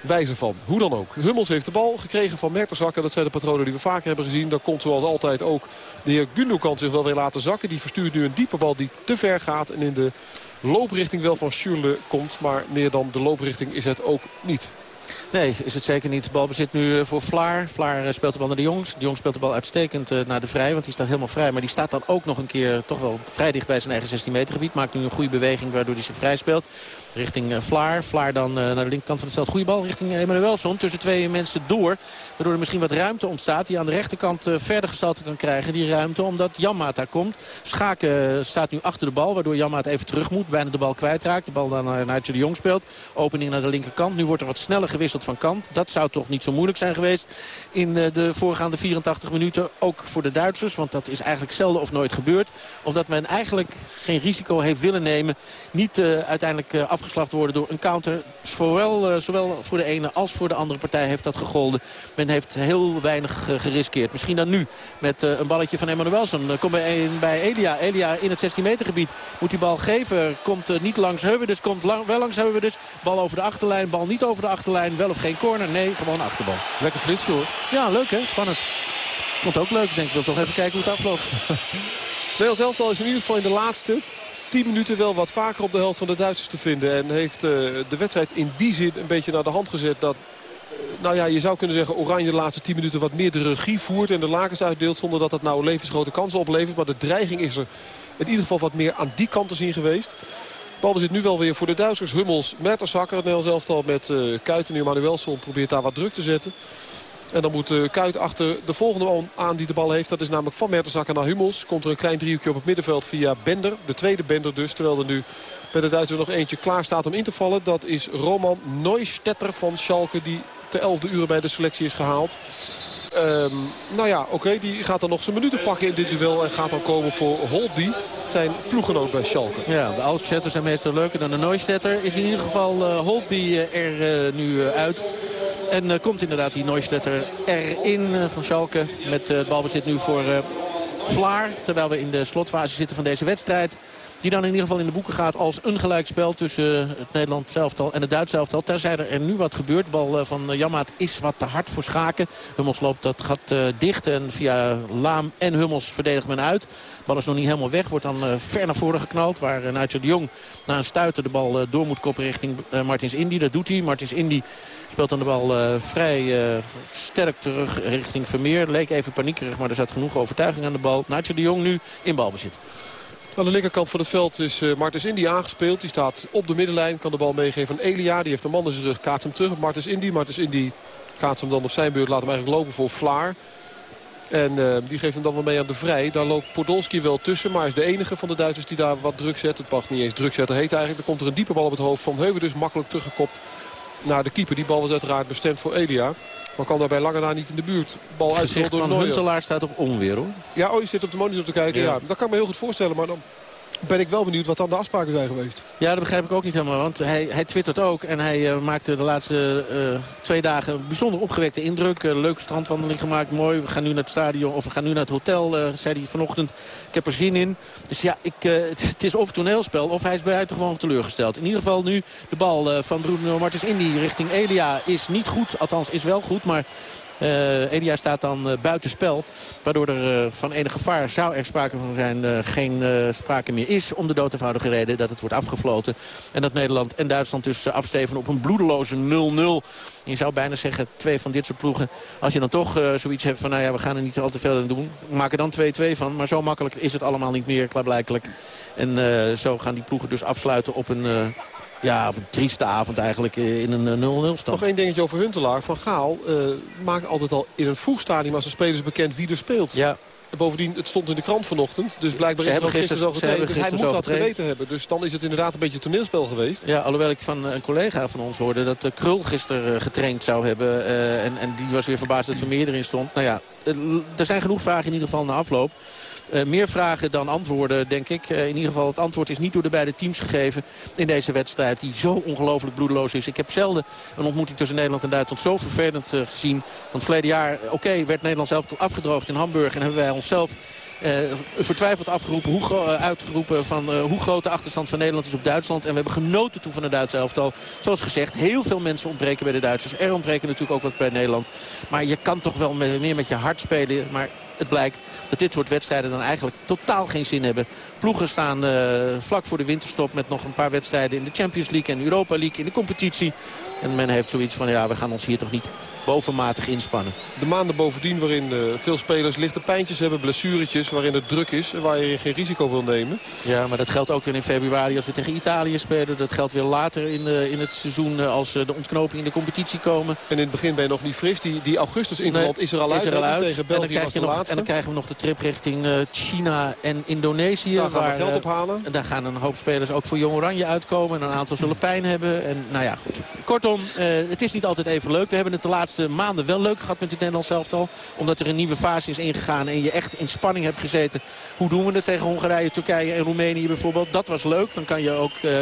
wijzer van. Hoe dan ook. Hummels heeft de bal gekregen van Mertensakker. Dat zijn de patronen die we vaker hebben gezien. Dan komt zoals altijd ook de heer Gundogan zich wel weer laten zakken. Die verstuurt nu een diepe bal die te ver gaat. En in de looprichting wel van Schürrle komt. Maar meer dan de looprichting is het ook niet. Nee, is het zeker niet. Balbezit nu eh, voor Vlaar. Vlaar eh, speelt de bal naar de Jongs. De Jong speelt de bal uitstekend eh, naar de Vrij. Want die staat helemaal vrij. Maar die staat dan ook nog een keer toch wel vrij dicht bij zijn eigen 16 meter gebied. Maakt nu een goede beweging waardoor hij zich vrij speelt richting eh, Vlaar. Vlaar dan eh, naar de linkerkant van het veld. Goede bal richting Emanuelson. Tussen twee mensen door. Waardoor er misschien wat ruimte ontstaat. Die aan de rechterkant eh, verder gestalte kan krijgen. Die ruimte omdat Janmaat daar komt. Schaken staat nu achter de bal. Waardoor Janmaat even terug moet. Bijna de bal kwijtraakt. De bal dan naar Nigel de Jong speelt. Opening naar de linkerkant. Nu wordt er wat sneller gewisseld van kant. Dat zou toch niet zo moeilijk zijn geweest in de voorgaande 84 minuten. Ook voor de Duitsers. Want dat is eigenlijk zelden of nooit gebeurd. Omdat men eigenlijk geen risico heeft willen nemen. Niet uiteindelijk afgesloten afgeslacht worden door een counter. Zowel, uh, zowel voor de ene als voor de andere partij heeft dat gegolden. Men heeft heel weinig uh, geriskeerd. Misschien dan nu met uh, een balletje van Emmanuelson. Komt bij, bij Elia. Elia in het 16 meter gebied moet die bal geven. Komt niet langs dus komt lang, wel langs dus Bal over de achterlijn, bal niet over de achterlijn. Wel of geen corner? Nee, gewoon achterbal. Lekker fris hoor. Ja, leuk hè, spannend. Vond ook leuk. Denk, ik wil toch even kijken hoe het afloopt. Nederlands elftal is in ieder geval in de laatste 10 minuten wel wat vaker op de helft van de Duitsers te vinden. En heeft uh, de wedstrijd in die zin een beetje naar de hand gezet dat... Uh, nou ja, je zou kunnen zeggen Oranje de laatste 10 minuten wat meer de regie voert en de lakens uitdeelt. Zonder dat dat nou levensgrote kansen oplevert. Maar de dreiging is er in ieder geval wat meer aan die kant te zien geweest. Bal zit nu wel weer voor de Duitsers. Hummels, Mertensakker, het Nederlands elftal met uh, Kuiten. Nu Manuelson probeert daar wat druk te zetten. En dan moet uh, Kuit achter de volgende man aan die de bal heeft. Dat is namelijk van Mertensakker naar Hummels. Komt er een klein driehoekje op het middenveld via Bender. De tweede Bender dus. Terwijl er nu bij de Duitsers nog eentje klaar staat om in te vallen. Dat is Roman Neustetter van Schalke. Die te 11 uur bij de selectie is gehaald. Um, nou ja, oké, die gaat dan nog zijn minuten pakken in dit duel. En gaat dan komen voor Holby, zijn ploeggenoot bij Schalke. Ja, de Altstetters zijn meestal leuker dan de Neustetter. Is in ieder geval uh, Holby uh, er uh, nu uit. En komt inderdaad die Neustetter erin van Schalke. Met het balbezit nu voor Vlaar. Terwijl we in de slotfase zitten van deze wedstrijd. Die dan in ieder geval in de boeken gaat als een gelijkspel tussen het Nederlands elftal en het Duits elftal. Terzijde er nu wat gebeurt. Bal van Jammaat is wat te hard voor Schaken. Hummels loopt dat gat dicht en via Laam en Hummels verdedigt men uit. Bal is nog niet helemaal weg. Wordt dan ver naar voren geknald. Waar Nigel de Jong na een stuiter de bal door moet koppen richting Martins Indy. Dat doet hij. Martins Indy speelt dan de bal vrij sterk terug richting Vermeer. Leek even paniekerig, maar er zat genoeg overtuiging aan de bal. Nigel de Jong nu in balbezit. Aan de linkerkant van het veld is uh, Martens Indy aangespeeld. Die staat op de middenlijn, kan de bal meegeven van Elia. Die heeft een man in zijn rug, kaatst hem terug Martens Indy. Martens Indy kaatst hem dan op zijn beurt, laat hem eigenlijk lopen voor Vlaar. En uh, die geeft hem dan wel mee aan de vrij. Daar loopt Podolski wel tussen, maar is de enige van de Duitsers die daar wat druk zet. Het mag niet eens druk zetten, heet eigenlijk. Dan komt er een diepe bal op het hoofd van Heuven, dus makkelijk teruggekopt naar de keeper. Die bal was uiteraard bestemd voor Elia. Maar kan daarbij lange na niet in de buurt. Bal uitgespeeld door van Huntelaar staat op onweer hoor. Ja, oh, je zit op de monitor te kijken. Ja. ja. dat kan ik me heel goed voorstellen. Maar dan ben ik wel benieuwd wat dan de afspraken zijn geweest. Ja, dat begrijp ik ook niet helemaal. Want hij, hij twittert ook. En hij uh, maakte de laatste uh, twee dagen een bijzonder opgewekte indruk. Uh, leuke strandwandeling gemaakt. Mooi. We gaan nu naar het stadion. Of we gaan nu naar het hotel, zei hij vanochtend. Ik heb er zin in. Dus ja, ik, het is of toneelspel of hij is buitengewoon teleurgesteld. In ieder geval nu de bal van Bruno Martens Indy richting Elia is niet goed. Althans, is wel goed. Maar uh, Elia staat dan uh, buitenspel. Waardoor er uh, van enig gevaar zou er sprake van zijn geen sprake meer is. Om de dood eenvoudige reden dat het wordt afgefloten. En dat Nederland en Duitsland dus afsteven op een bloedeloze 0-0. Je zou bijna zeggen, twee van dit soort ploegen. Als je dan toch zoiets hebt van, nou ja, we gaan er niet al te veel aan doen. Maak er dan 2-2 van. Maar zo makkelijk is het allemaal niet meer, klaarblijkelijk. En zo gaan die ploegen dus afsluiten op een ja, op een trieste avond eigenlijk eh, in een 0-0 eh, stand. Nog één dingetje over Huntelaar. Van Gaal uh, maakt altijd al in een vroeg stadium als de spelers bekend wie er speelt. Ja. En bovendien, het stond in de krant vanochtend. Dus blijkbaar ze is het gisteren zo getraind. Dus hij moet dat geweten hebben. Dus dan is het inderdaad een beetje toneelspel geweest. Ja, alhoewel ik van een collega van ons hoorde dat Krul gisteren getraind zou hebben. Uh, en, en die was weer verbaasd dat Vermeer erin stond. Nou ja, er zijn genoeg vragen in ieder geval na afloop. Uh, meer vragen dan antwoorden, denk ik. Uh, in ieder geval, het antwoord is niet door de beide teams gegeven in deze wedstrijd. Die zo ongelooflijk bloedeloos is. Ik heb zelden een ontmoeting tussen Nederland en Duitsland zo vervelend uh, gezien. Want verleden jaar, oké, werd Nederland zelf afgedroogd in Hamburg. En hebben wij onszelf vertwijfeld afgeroepen, hoe, uitgeroepen van hoe groot de achterstand van Nederland is op Duitsland. En we hebben genoten toen van de Duitse elftal. Zoals gezegd, heel veel mensen ontbreken bij de Duitsers. Er ontbreken natuurlijk ook wat bij Nederland. Maar je kan toch wel meer met je hart spelen. Maar het blijkt dat dit soort wedstrijden dan eigenlijk totaal geen zin hebben. Ploegen staan vlak voor de winterstop met nog een paar wedstrijden in de Champions League en Europa League in de competitie. En men heeft zoiets van, ja, we gaan ons hier toch niet bovenmatig inspannen. De maanden bovendien waarin uh, veel spelers lichte pijntjes hebben, blessuretjes... waarin het druk is en waar je geen risico wil nemen. Ja, maar dat geldt ook weer in februari als we tegen Italië spelen. Dat geldt weer later in, uh, in het seizoen als de ontknoping in de competitie komen. En in het begin ben je nog niet fris. Die, die augustus interland nee, is er al uit. Er al uit. Tegen België en, dan nog, en dan krijgen we nog de trip richting China en Indonesië. Daar gaan waar, we geld ophalen. En daar gaan een hoop spelers ook voor Jong Oranje uitkomen. En een aantal zullen pijn hebben. En nou ja, goed. Kortom, het is niet altijd even leuk. We hebben het de laatste maanden wel leuk gehad met het Nederlands elftal. Omdat er een nieuwe fase is ingegaan en je echt in spanning hebt gezeten. Hoe doen we het tegen Hongarije, Turkije en Roemenië bijvoorbeeld? Dat was leuk. Dan kan je ook uh,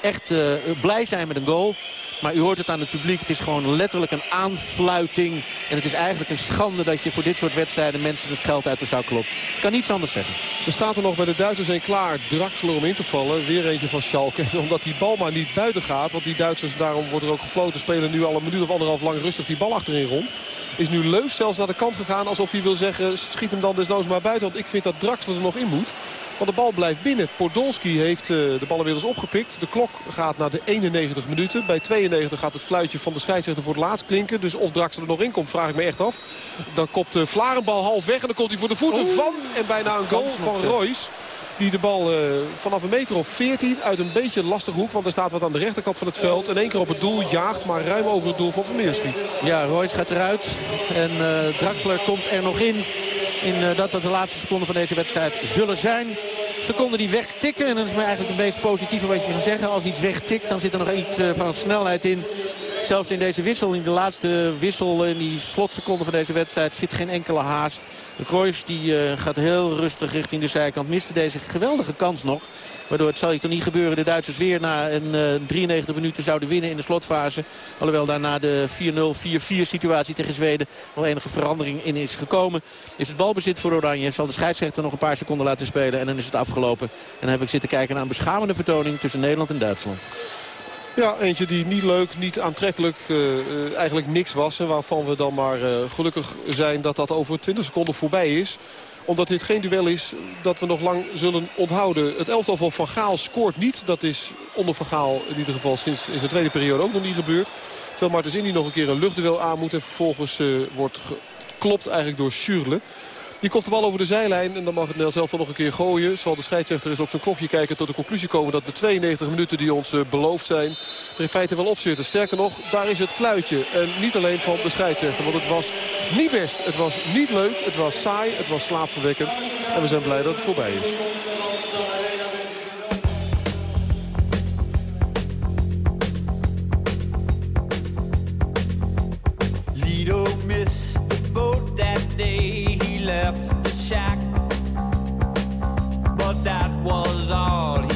echt uh, blij zijn met een goal. Maar u hoort het aan het publiek. Het is gewoon letterlijk een aanfluiting. En het is eigenlijk een schande dat je voor dit soort wedstrijden mensen het geld uit de zak klopt. Ik kan niets anders zeggen. Er staat er nog bij de Duitsers een klaar. Draxler om in te vallen. Weer eentje van Schalke. Omdat die bal maar niet buiten gaat. Want die Duitsers, daarom wordt er ook gefloten, spelen nu al een minuut of anderhalf lang rustig die bal achterin rond. Is nu Leuf zelfs naar de kant gegaan. Alsof hij wil zeggen, schiet hem dan desnoods maar buiten. Want ik vind dat Draxler er nog in moet. Want de bal blijft binnen. Podolski heeft eh, de bal inmiddels opgepikt. De klok gaat naar de 91 minuten. Bij 92 gaat het fluitje van de scheidsrechter voor het laatst klinken. Dus of Draxler er nog in komt, vraag ik me echt af. Dan kopt uh, Vlarenbal half weg en dan komt hij voor de voeten van. En bijna een goal van Royce. Die de bal uh, vanaf een meter of 14 uit een beetje lastig hoek. Want er staat wat aan de rechterkant van het veld. In één keer op het doel jaagt, maar ruim over het doel van Vermeer schiet. Ja, Royce gaat eruit. En uh, Draxler komt er nog in. In uh, dat dat de laatste seconden van deze wedstrijd zullen zijn. Seconden die wegtikken. En dat is eigenlijk het meest positieve wat je kan zeggen. Als iets wegtikt, dan zit er nog iets van snelheid in. Zelfs in deze wissel, in de laatste wissel, in die slotseconde van deze wedstrijd, zit geen enkele haast. Royce die, uh, gaat heel rustig richting de zijkant. Miste deze geweldige kans nog. Waardoor het zal je toch niet gebeuren. De Duitsers weer na een uh, 93 minuten zouden winnen in de slotfase. Alhoewel daarna de 4-0, 4-4 situatie tegen Zweden nog enige verandering in is gekomen. Is het balbezit voor Oranje. Zal de scheidsrechter nog een paar seconden laten spelen. En dan is het afgelopen. En dan heb ik zitten kijken naar een beschamende vertoning tussen Nederland en Duitsland. Ja, eentje die niet leuk, niet aantrekkelijk, uh, eigenlijk niks was. En waarvan we dan maar uh, gelukkig zijn dat dat over 20 seconden voorbij is. Omdat dit geen duel is dat we nog lang zullen onthouden. Het elftal van Van Gaal scoort niet. Dat is onder Van Gaal in ieder geval sinds in zijn tweede periode ook nog niet gebeurd. Terwijl Martens Indy nog een keer een luchtduel aan moet. En vervolgens wordt geklopt eigenlijk door Schürle. Die komt de bal over de zijlijn en dan mag het Nederlands zelf nog een keer gooien. Zal de scheidsrechter eens op zijn klokje kijken tot de conclusie komen dat de 92 minuten die ons uh, beloofd zijn er in feite wel op zitten. Sterker nog, daar is het fluitje. En niet alleen van de scheidsrechter, want het was niet best. Het was niet leuk, het was saai, het was slaapverwekkend. En we zijn blij dat het voorbij is. Lido boat that day. Left the shack. But that was all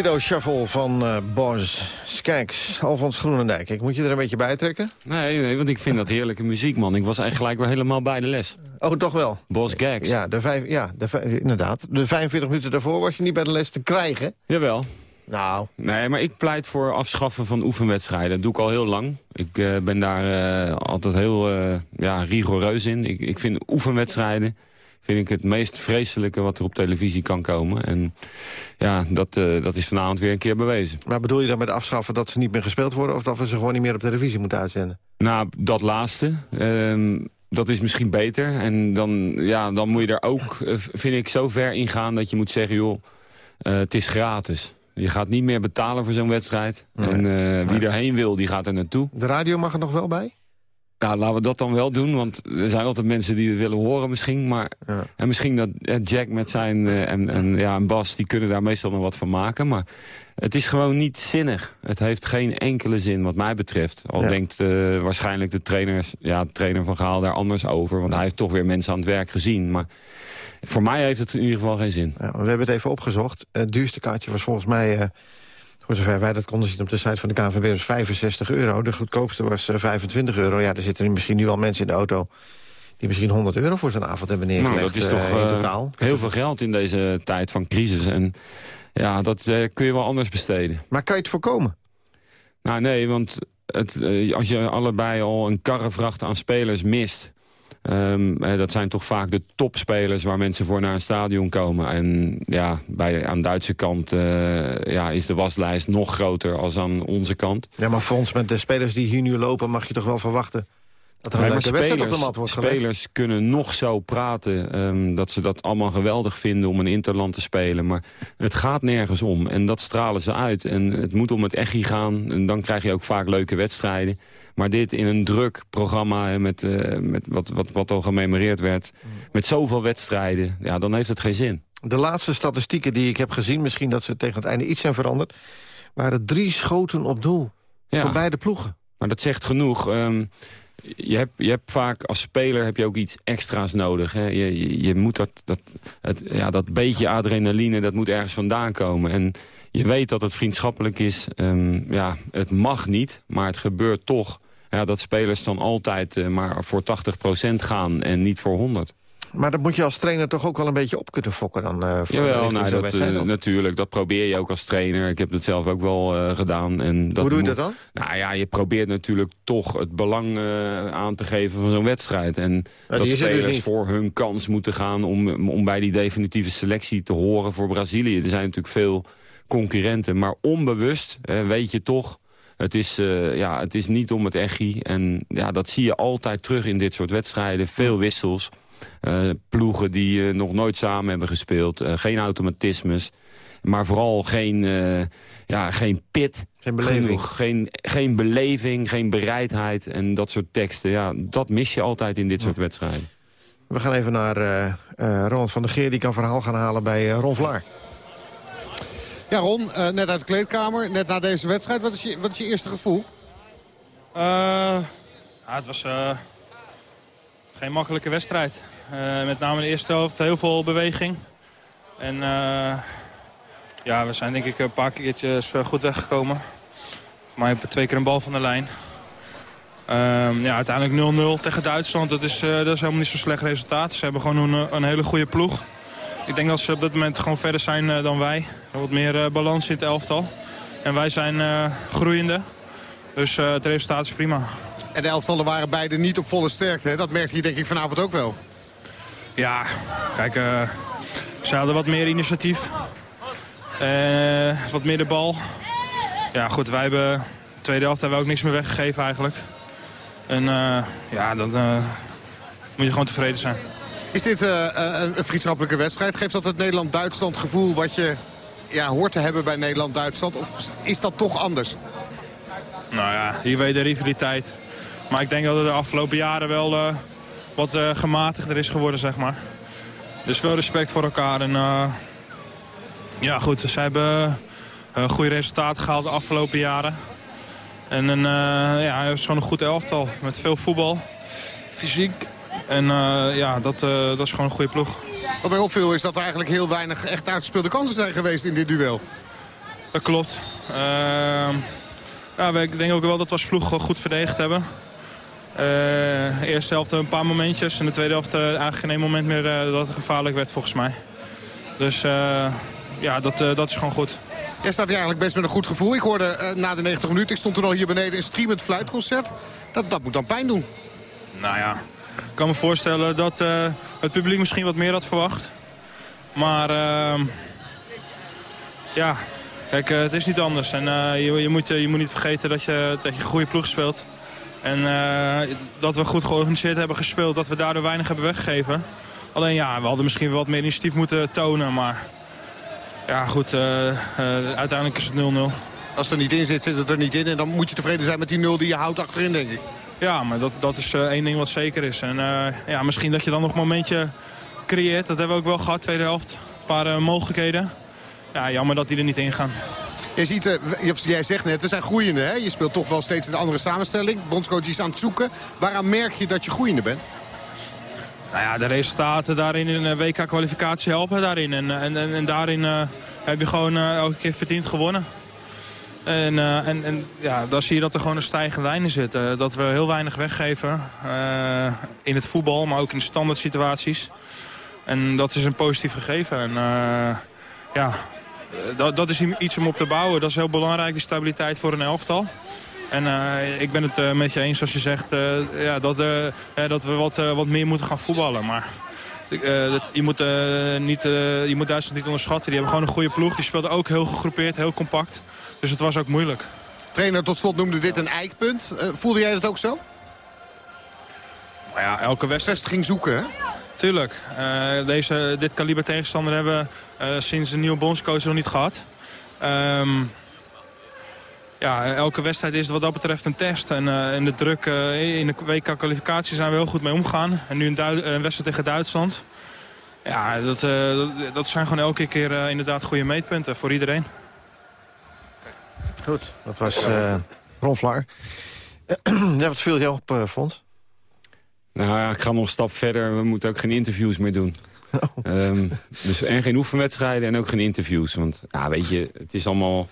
Lido Shuffle van uh, Bos Skeks. Alfons Groenendijk, ik moet je er een beetje bij trekken? Nee, nee, want ik vind dat heerlijke muziek, man. Ik was eigenlijk gelijk weer helemaal bij de les. Oh, toch wel? Bos Gags. Ja, de vijf, ja de, inderdaad. De 45 minuten daarvoor was je niet bij de les te krijgen. Jawel. Nou. Nee, maar ik pleit voor afschaffen van oefenwedstrijden. Dat doe ik al heel lang. Ik uh, ben daar uh, altijd heel uh, ja, rigoureus in. Ik, ik vind oefenwedstrijden vind ik het meest vreselijke wat er op televisie kan komen. En ja, dat, uh, dat is vanavond weer een keer bewezen. Maar bedoel je dan met afschaffen dat ze niet meer gespeeld worden... of dat we ze gewoon niet meer op televisie moeten uitzenden? Nou, dat laatste. Uh, dat is misschien beter. En dan, ja, dan moet je er ook, uh, vind ik, zo ver in gaan dat je moet zeggen... joh, uh, het is gratis. Je gaat niet meer betalen voor zo'n wedstrijd. Nee. En wie erheen wil, die gaat er naartoe. De radio mag er nog wel bij? Nou, laten we dat dan wel doen, want er zijn altijd mensen die het willen horen misschien. Maar, ja. En misschien dat Jack met zijn uh, en, en, ja, en Bas, die kunnen daar meestal nog wat van maken. Maar het is gewoon niet zinnig. Het heeft geen enkele zin wat mij betreft. Al ja. denkt uh, waarschijnlijk de, trainers, ja, de trainer van Gaal daar anders over. Want hij heeft toch weer mensen aan het werk gezien. Maar voor mij heeft het in ieder geval geen zin. Ja, we hebben het even opgezocht. Het duurste kaartje was volgens mij... Uh voor zover wij dat konden zien op de site van de KNVB was 65 euro. De goedkoopste was 25 euro. Ja, er zitten misschien nu al mensen in de auto... die misschien 100 euro voor zo'n avond hebben neergelegd nou, dat is toch, uh, in totaal. heel veel geld in deze tijd van crisis. En ja, dat uh, kun je wel anders besteden. Maar kan je het voorkomen? Nou nee, want het, uh, als je allebei al een karrevracht aan spelers mist... Um, dat zijn toch vaak de topspelers waar mensen voor naar een stadion komen. En ja, bij, aan de Duitse kant uh, ja, is de waslijst nog groter als aan onze kant. Ja, maar voor ons met de spelers die hier nu lopen mag je toch wel verwachten... Dat er een nee, spelers, op de mat wordt spelers gelegd. kunnen nog zo praten um, dat ze dat allemaal geweldig vinden om een interland te spelen. Maar het gaat nergens om en dat stralen ze uit. En het moet om het echi gaan en dan krijg je ook vaak leuke wedstrijden. Maar dit in een druk programma met, uh, met wat, wat, wat al gememoreerd werd... met zoveel wedstrijden, ja, dan heeft het geen zin. De laatste statistieken die ik heb gezien... misschien dat ze tegen het einde iets zijn veranderd... waren drie schoten op doel ja. voor beide ploegen. Maar dat zegt genoeg... Um, je hebt, je hebt vaak als speler heb je ook iets extra's nodig. Hè? Je, je, je moet dat, dat, het, ja, dat beetje adrenaline, dat moet ergens vandaan komen. En je weet dat het vriendschappelijk is. Um, ja, het mag niet, maar het gebeurt toch. Ja, dat spelers dan altijd uh, maar voor 80% gaan en niet voor 100. Maar dat moet je als trainer toch ook wel een beetje op kunnen fokken dan? Uh, voor Jawel, nou, dat, uh, natuurlijk. Dat probeer je ook als trainer. Ik heb dat zelf ook wel uh, gedaan. En dat Hoe doe je moet, dat dan? Nou ja, je probeert natuurlijk toch het belang aan te geven van zo'n wedstrijd. En ja, dat spelers dus voor hun kans moeten gaan om, om bij die definitieve selectie te horen voor Brazilië. Er zijn natuurlijk veel concurrenten. Maar onbewust weet je toch... Het is, uh, ja, het is niet om het echi. En ja, dat zie je altijd terug in dit soort wedstrijden. Veel wissels. Uh, ploegen die uh, nog nooit samen hebben gespeeld. Geen automatismes. Maar vooral geen, ja, geen pit. Geen beleving. Genoeg, geen, geen beleving, geen bereidheid. En dat soort teksten. Ja, dat mis je altijd in dit soort ja. wedstrijden. We gaan even naar Ronald van der Geer. Die kan verhaal gaan halen bij Ron Vlaar. Ja, Ron, uh, net uit de kleedkamer, net na deze wedstrijd. Wat is je, wat is je eerste gevoel? Ja, het was uh, geen makkelijke wedstrijd. met name de eerste helft heel veel beweging. En ja, we zijn denk ik een paar keertjes goed weggekomen. Maar hebt twee keer een bal van de lijn. Um, ja, uiteindelijk 0-0 tegen Duitsland. Dat is, dat is helemaal niet zo'n slecht resultaat. Ze hebben gewoon een, een hele goede ploeg. Ik denk dat ze op dit moment gewoon verder zijn uh, dan wij. Wat meer uh, balans in het elftal. En wij zijn uh, groeiende. Dus het resultaat is prima. En de elftallen waren beide niet op volle sterkte. Hè? Dat merkte je denk ik vanavond ook wel. Ja, kijk, ze hadden wat meer initiatief. wat meer de bal. Ja goed, wij hebben de tweede helft hebben we ook niks meer weggegeven eigenlijk. En ja, dan moet je gewoon tevreden zijn. Is dit uh, een vriendschappelijke wedstrijd? Geeft dat het Nederland-Duitsland gevoel wat je ja, hoort te hebben bij Nederland-Duitsland? Of is dat toch anders? Nou ja, hier weet de rivaliteit. Maar ik denk dat het de afgelopen jaren wel uh, wat gematigder is geworden, zeg maar. Dus veel respect voor elkaar. En ja, goed, ze hebben goede resultaten gehaald de afgelopen jaren. En een, ja, het is gewoon een goed elftal met veel voetbal, fysiek en uh, ja, dat, uh, dat is gewoon een goede ploeg. Wat mij opviel is dat er eigenlijk heel weinig echt uitgespeelde kansen zijn geweest in dit duel. Dat klopt. Ehm, ja, ik denk ook wel dat we als ploeg goed verdedigd hebben. Uh, eerste helft een paar momentjes. En de tweede helft uh, eigenlijk geen moment meer uh, dat het gevaarlijk werd volgens mij. Dus ja, dat, dat is gewoon goed. Jij staat hier eigenlijk best met een goed gevoel. Ik hoorde na de 90 minuten, ik stond er al hier beneden een streamend fluitconcert. Dat, dat moet dan pijn doen. Nou ja, ik kan me voorstellen dat het publiek misschien wat meer had verwacht. Maar ehm, ja, kijk, het is niet anders. En je, je, moet, je moet niet vergeten dat je, dat je een goede ploeg speelt. En dat we goed georganiseerd hebben gespeeld. Dat we daardoor weinig hebben weggegeven. Alleen ja, we hadden misschien wat meer initiatief moeten tonen. Maar ja, goed. Uiteindelijk is het 0-0. Als het er niet in zit, zit het er niet in. En dan moet je tevreden zijn met die 0 die je houdt achterin, denk ik. Ja, maar dat, dat is één ding wat zeker is. En ja, misschien dat je dan nog een momentje creëert. Dat hebben we ook wel gehad, tweede helft. Een paar mogelijkheden. Ja, jammer dat die er niet in gaan. Je ziet, jij zegt net, we zijn groeiende. Hè? Je speelt toch wel steeds een andere samenstelling. Bondscoach is aan het zoeken. Waaraan merk je dat je groeiende bent? Nou ja, de resultaten daarin in de WK-kwalificatie helpen daarin. En, en, en, en daarin uh, heb je gewoon uh, elke keer verdiend gewonnen. En, uh, en, en ja, dan zie je dat er gewoon een stijgende lijn in zit. dat we heel weinig weggeven in het voetbal, maar ook in standaard situaties. En dat is een positief gegeven. En ja, eh, dat, dat is iets om op te bouwen. Dat is heel belangrijk, die stabiliteit voor een elftal. En ik ben het met je eens als je zegt ja, dat, dat we wat, wat meer moeten gaan voetballen. Maar je, moet, niet, je moet Duitsland niet onderschatten. Die hebben gewoon een goede ploeg. Die speelden ook heel gegroepeerd, heel compact. Dus het was ook moeilijk. Trainer tot slot noemde dit een eikpunt. voelde jij dat ook zo? Nou ja, elke wedstrijd... ging zoeken, hè? Tuurlijk. Uh, deze, dit kaliber tegenstander hebben we uh, sinds de nieuwe bondscoach nog niet gehad. Um, ja, elke wedstrijd is wat dat betreft een test. En uh, in de druk in de WK-kwalificatie zijn we heel goed mee omgegaan. En nu een, een wedstrijd tegen Duitsland. Ja, dat, dat, dat, zijn gewoon elke keer inderdaad goede meetpunten voor iedereen. Goed, dat was Ron Vlaar. ja, wat viel jou op, Fons? Nou ja, ik ga nog een stap verder. We moeten ook geen interviews meer doen. Oh. Um, dus, en geen oefenwedstrijden en ook geen interviews. Want ja, weet je, het is allemaal,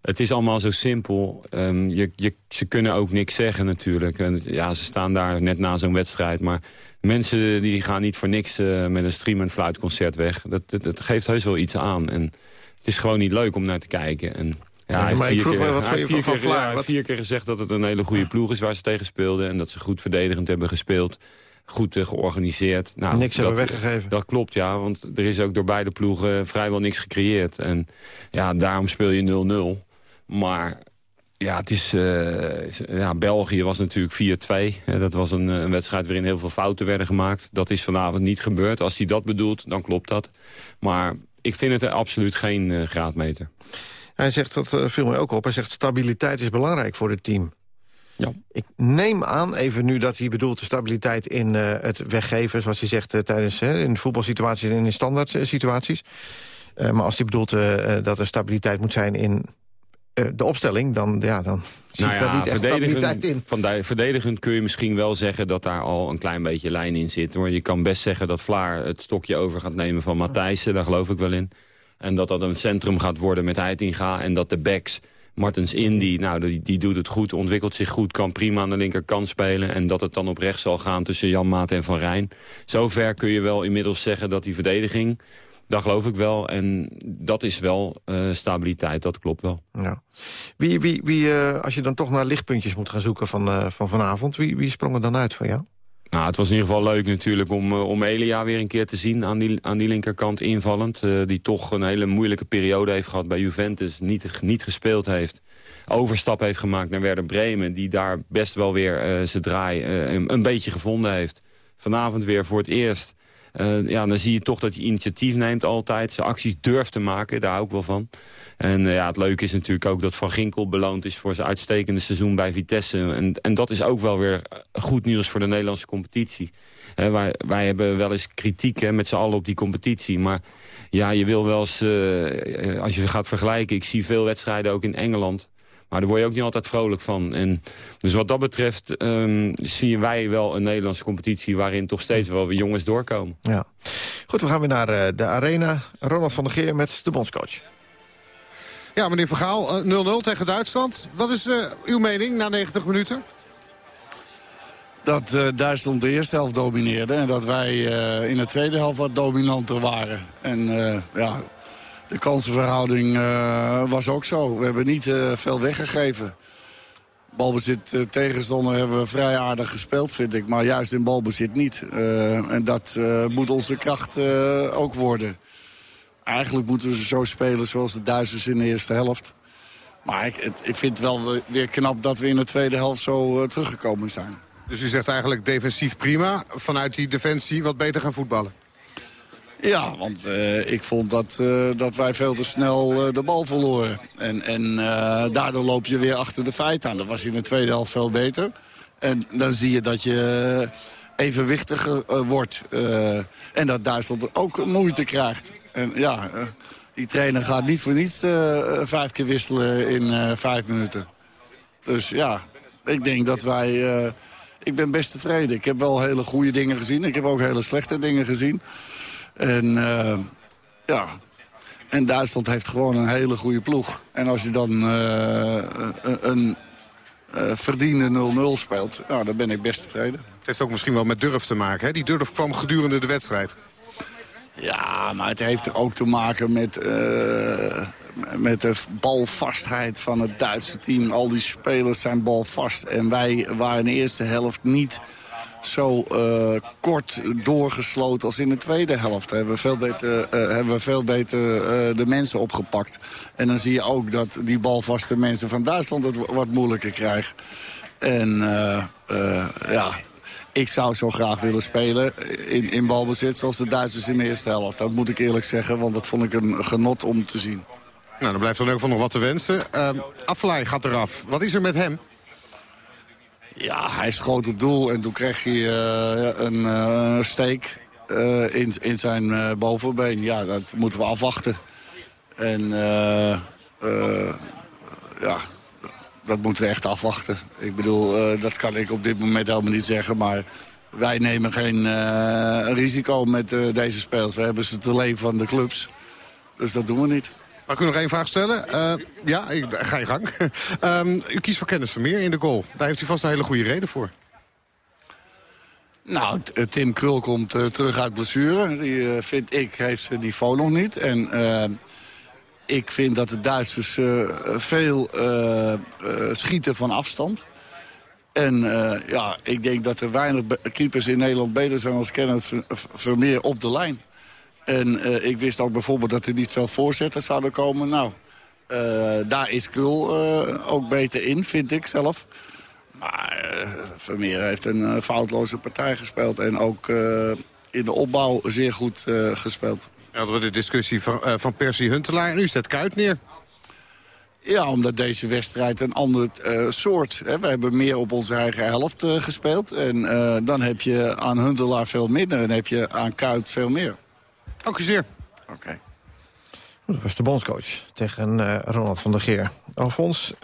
het is allemaal zo simpel. Um, je, je, ze kunnen ook niks zeggen natuurlijk. En, ja, ze staan daar net na zo'n wedstrijd. Maar mensen die gaan niet voor niks uh, met een stream- en fluitconcert weg. Dat, dat, dat, geeft heus wel iets aan. En het is gewoon niet leuk om naar te kijken. En, ja, hij heeft vier, keer, wat vier, keer, ja, vier keer gezegd dat het een hele goede ploeg is waar ze tegen speelden. En dat ze goed verdedigend hebben gespeeld. Goed uh, georganiseerd. Nou, niks dat, hebben weggegeven. Dat klopt, ja. Want er is ook door beide ploegen vrijwel niks gecreëerd. En ja, daarom speel je 0-0. Maar ja, het is, uh, ja, België was natuurlijk 4-2. dat was een, een, wedstrijd waarin heel veel fouten werden gemaakt. Dat is vanavond niet gebeurd. Als hij dat bedoelt, dan klopt dat. Maar ik vind het absoluut geen uh, graadmeter. Hij zegt, dat uh, viel mij ook op, hij zegt stabiliteit is belangrijk voor het team. Ja. Ik neem aan, even nu dat hij bedoelt de stabiliteit in uh, het weggeven... zoals hij zegt, uh, tijdens in voetbalsituaties en in standaard situaties. maar als hij bedoelt dat er stabiliteit moet zijn in de opstelling... dan, ja, dan zit nou daar niet echt stabiliteit in. Van verdedigend kun je misschien wel zeggen dat daar al een klein beetje lijn in zit. Maar je kan best zeggen dat Vlaar het stokje over gaat nemen van Matthijssen. Daar geloof ik wel in. En dat dat een centrum gaat worden met Heitinga. En dat de backs, Martens Indy, nou, die, die doet het goed, ontwikkelt zich goed... kan prima aan de linkerkant spelen. En dat het dan op rechts zal gaan tussen Jan Maat en Van Rijn. Zover kun je wel inmiddels zeggen dat die verdediging... Dat geloof ik wel. En dat is wel uh, stabiliteit, dat klopt wel. Ja. Wie, wie, wie uh, als je dan toch naar lichtpuntjes moet gaan zoeken van, uh, van vanavond... Wie, wie sprong er dan uit van jou? Nou, het was in ieder geval leuk natuurlijk om, uh, om Elia weer een keer te zien aan die, aan die linkerkant invallend. Uh, die toch een hele moeilijke periode heeft gehad bij Juventus. Niet, niet gespeeld heeft. Overstap heeft gemaakt naar Werder Bremen. Die daar best wel weer uh, zijn draai een, beetje gevonden heeft. Vanavond weer voor het eerst. Ja, dan zie je toch dat hij initiatief neemt altijd. Zijn acties durft te maken, daar hou ik wel van. En ja, het leuke is natuurlijk ook dat Van Ginkel beloond is... voor zijn uitstekende seizoen bij Vitesse. En, en dat is ook wel weer goed nieuws voor de Nederlandse competitie. wij, wij hebben wel eens kritiek met z'n allen op die competitie. Maar ja, je wil wel eens, als je gaat vergelijken... ik zie veel wedstrijden ook in Engeland... Maar daar word je ook niet altijd vrolijk van. En dus wat dat betreft um, zien wij wel een Nederlandse competitie... waarin toch steeds wel weer jongens doorkomen. Ja. Goed, we gaan weer naar uh, de arena. Ronald van der Geer met de bondscoach. Ja, meneer Vergaal, 0-0 tegen Duitsland. Wat is uw mening na 90 minuten? dat uh, Duitsland de eerste helft domineerde... en dat wij uh, in de tweede helft wat dominanter waren. En uh, ja, de kansenverhouding was ook zo. We hebben niet veel weggegeven. Balbezit tegenstander hebben we vrij aardig gespeeld, vind ik. Maar juist in balbezit niet. en dat moet onze kracht ook worden. Eigenlijk moeten we zo spelen zoals de Duitsers in de eerste helft. Maar ik, ik vind het wel weer knap dat we in de tweede helft zo teruggekomen zijn. Dus u zegt eigenlijk defensief prima. Vanuit die defensie wat beter gaan voetballen. Ja, want uh, ik vond dat, uh, dat wij veel te snel uh, de bal verloren. En, en daardoor loop je weer achter de feiten aan. Dat was in de tweede helft veel beter. En dan zie je dat je evenwichtiger wordt. en dat Duitsland ook moeite krijgt. En ja, die trainer gaat niet voor niets vijf keer wisselen in vijf minuten. Dus ja, ik denk dat wij ik ben best tevreden. Ik heb wel hele goede dingen gezien. Ik heb ook hele slechte dingen gezien. En uh, ja, en Duitsland heeft gewoon een hele goede ploeg. En als je dan uh, een uh, verdiende 0-0 speelt, nou, dan ben ik best tevreden. Het heeft ook misschien wel met durf te maken. Hè? Die durf kwam gedurende de wedstrijd. Ja, maar het heeft er ook te maken met, uh, met de balvastheid van het Duitse team. Al die spelers zijn balvast. En wij waren in de eerste helft niet zo uh, kort doorgesloten als in de tweede helft. Hebben we veel beter, uh, hebben we veel beter de mensen opgepakt. En dan zie je ook dat die balvaste mensen van Duitsland het wat moeilijker krijgen. En ja, ik zou zo graag willen spelen in, in balbezit zoals de Duitsers in de eerste helft. Dat moet ik eerlijk zeggen, want dat vond ik een genot om te zien. Nou, dan blijft er ook van nog wat te wensen. Uh, Aflaai gaat eraf. Wat is er met hem? Ja, hij schoot op doel en toen kreeg hij uh, een uh, steek uh, in, in zijn bovenbeen. Ja, dat moeten we afwachten. En ja, dat moeten we echt afwachten. Ik bedoel, dat kan ik op dit moment helemaal niet zeggen. Maar wij nemen geen risico met deze spelers. We hebben ze te leven van de clubs. Dus dat doen we niet. Mag ik u nog één vraag stellen? ja, ik, ga je gang. um, u kiest voor Kennis Vermeer in de goal. Daar heeft u vast een hele goede reden voor. Nou, Tim Krul komt terug uit blessure. Die, vind ik, heeft zijn niveau nog niet. En ik vind dat de Duitsers veel schieten van afstand. En ja, ik denk dat er weinig keepers in Nederland beter zijn als Kenneth Vermeer op de lijn. En ik wist ook bijvoorbeeld dat er niet veel voorzetters zouden komen. Nou, daar is Krul ook beter in, vind ik zelf. Maar Vermeer heeft een foutloze partij gespeeld. En ook in de opbouw zeer goed gespeeld. Hadden we de discussie van, van Percy Huntelaar. Nu zet Kuit neer. Ja, omdat deze wedstrijd een ander uh, soort... Hè, we hebben meer op onze eigen helft uh, gespeeld. En uh, dan heb je aan Huntelaar veel minder. En heb je aan Kuit veel meer. Dank u zeer. Oké. Okay. Dat was de bondscoach tegen Ronald van der Geer. Alfons, ik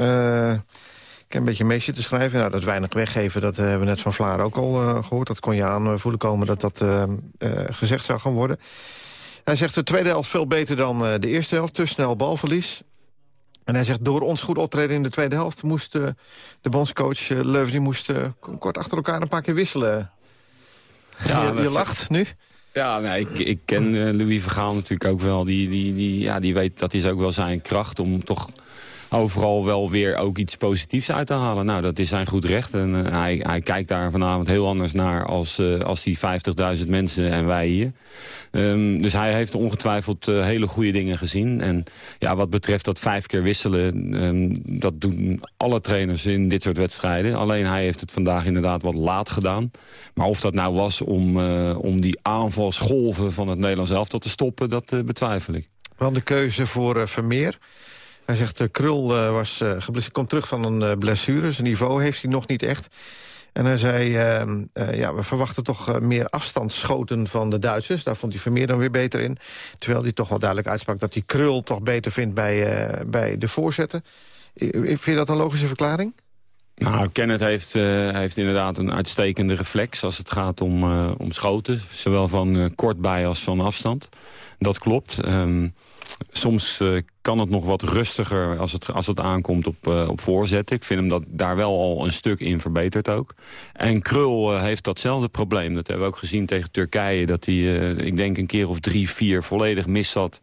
heb een beetje mee zitten schrijven. Nou, dat weinig weggeven, dat hebben we net van Vlaar ook al gehoord. Dat kon je aan voelen komen dat dat gezegd zou gaan worden. Hij zegt de tweede helft veel beter dan uh, de eerste helft. Te snel balverlies. En hij zegt, door ons goed optreden in de tweede helft... moest uh, de bondscoach uh, Leuven die moest, kort achter elkaar een paar keer wisselen. Ja, je, je lacht nu? Ja, nee, ik, ik ken Louis Vergaal natuurlijk ook wel. Die, die, die, ja, die weet dat is ook wel zijn kracht om toch overal wel weer ook iets positiefs uit te halen. Nou, dat is zijn goed recht. En uh, hij, hij kijkt daar vanavond heel anders naar als, uh, als die 50.000 mensen en wij hier. Um, dus hij heeft ongetwijfeld uh, hele goede dingen gezien. En ja, wat betreft dat vijf keer wisselen, um, dat doen alle trainers in dit soort wedstrijden. Alleen hij heeft het vandaag inderdaad wat laat gedaan. Maar of dat nou was om, om die aanvalsgolven van het Nederlands elftal te stoppen, dat betwijfel ik. Dan de keuze voor Vermeer. Hij zegt, uh, Krul uh, was, uh, komt terug van een blessure. Zijn niveau heeft hij nog niet echt. En hij zei, ehm, ja, we verwachten toch meer afstandsschoten van de Duitsers. Daar vond hij Vermeer dan weer beter in. Terwijl hij toch wel duidelijk uitsprak dat hij Krul toch beter vindt bij, bij de voorzetten. Vind je dat een logische verklaring? Nou, Kenneth heeft, heeft inderdaad een uitstekende reflex als het gaat om, om schoten. Zowel van kort bij als van afstand. Dat klopt. Um, soms kan het nog wat rustiger als het, als het aankomt op, uh, op voorzetten. Ik vind hem dat daar wel al een stuk in verbetert ook. En Krul uh, heeft datzelfde probleem. Dat hebben we ook gezien tegen Turkije. Dat hij, uh, ik denk, een keer of drie, vier volledig mis zat.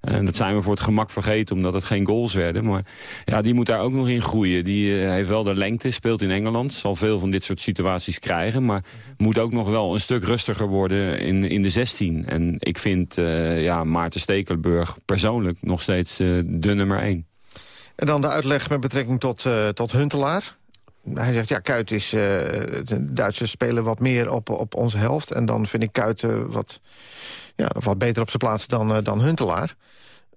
En dat zijn we voor het gemak vergeten, omdat het geen goals werden. Maar ja, die moet daar ook nog in groeien. Die uh, heeft wel de lengte, speelt in Engeland. Zal veel van dit soort situaties krijgen. Maar moet ook nog wel een stuk rustiger worden in, in de 16. En ik vind uh, ja, Maarten Stekelenburg persoonlijk nog steeds de nummer 1. En dan de uitleg met betrekking tot, tot Huntelaar. Hij zegt, ja, Kuit is... de Duitsers spelen wat meer op, op onze helft. En dan vind ik Kuit wat ja, wat beter op zijn plaats dan, dan Huntelaar.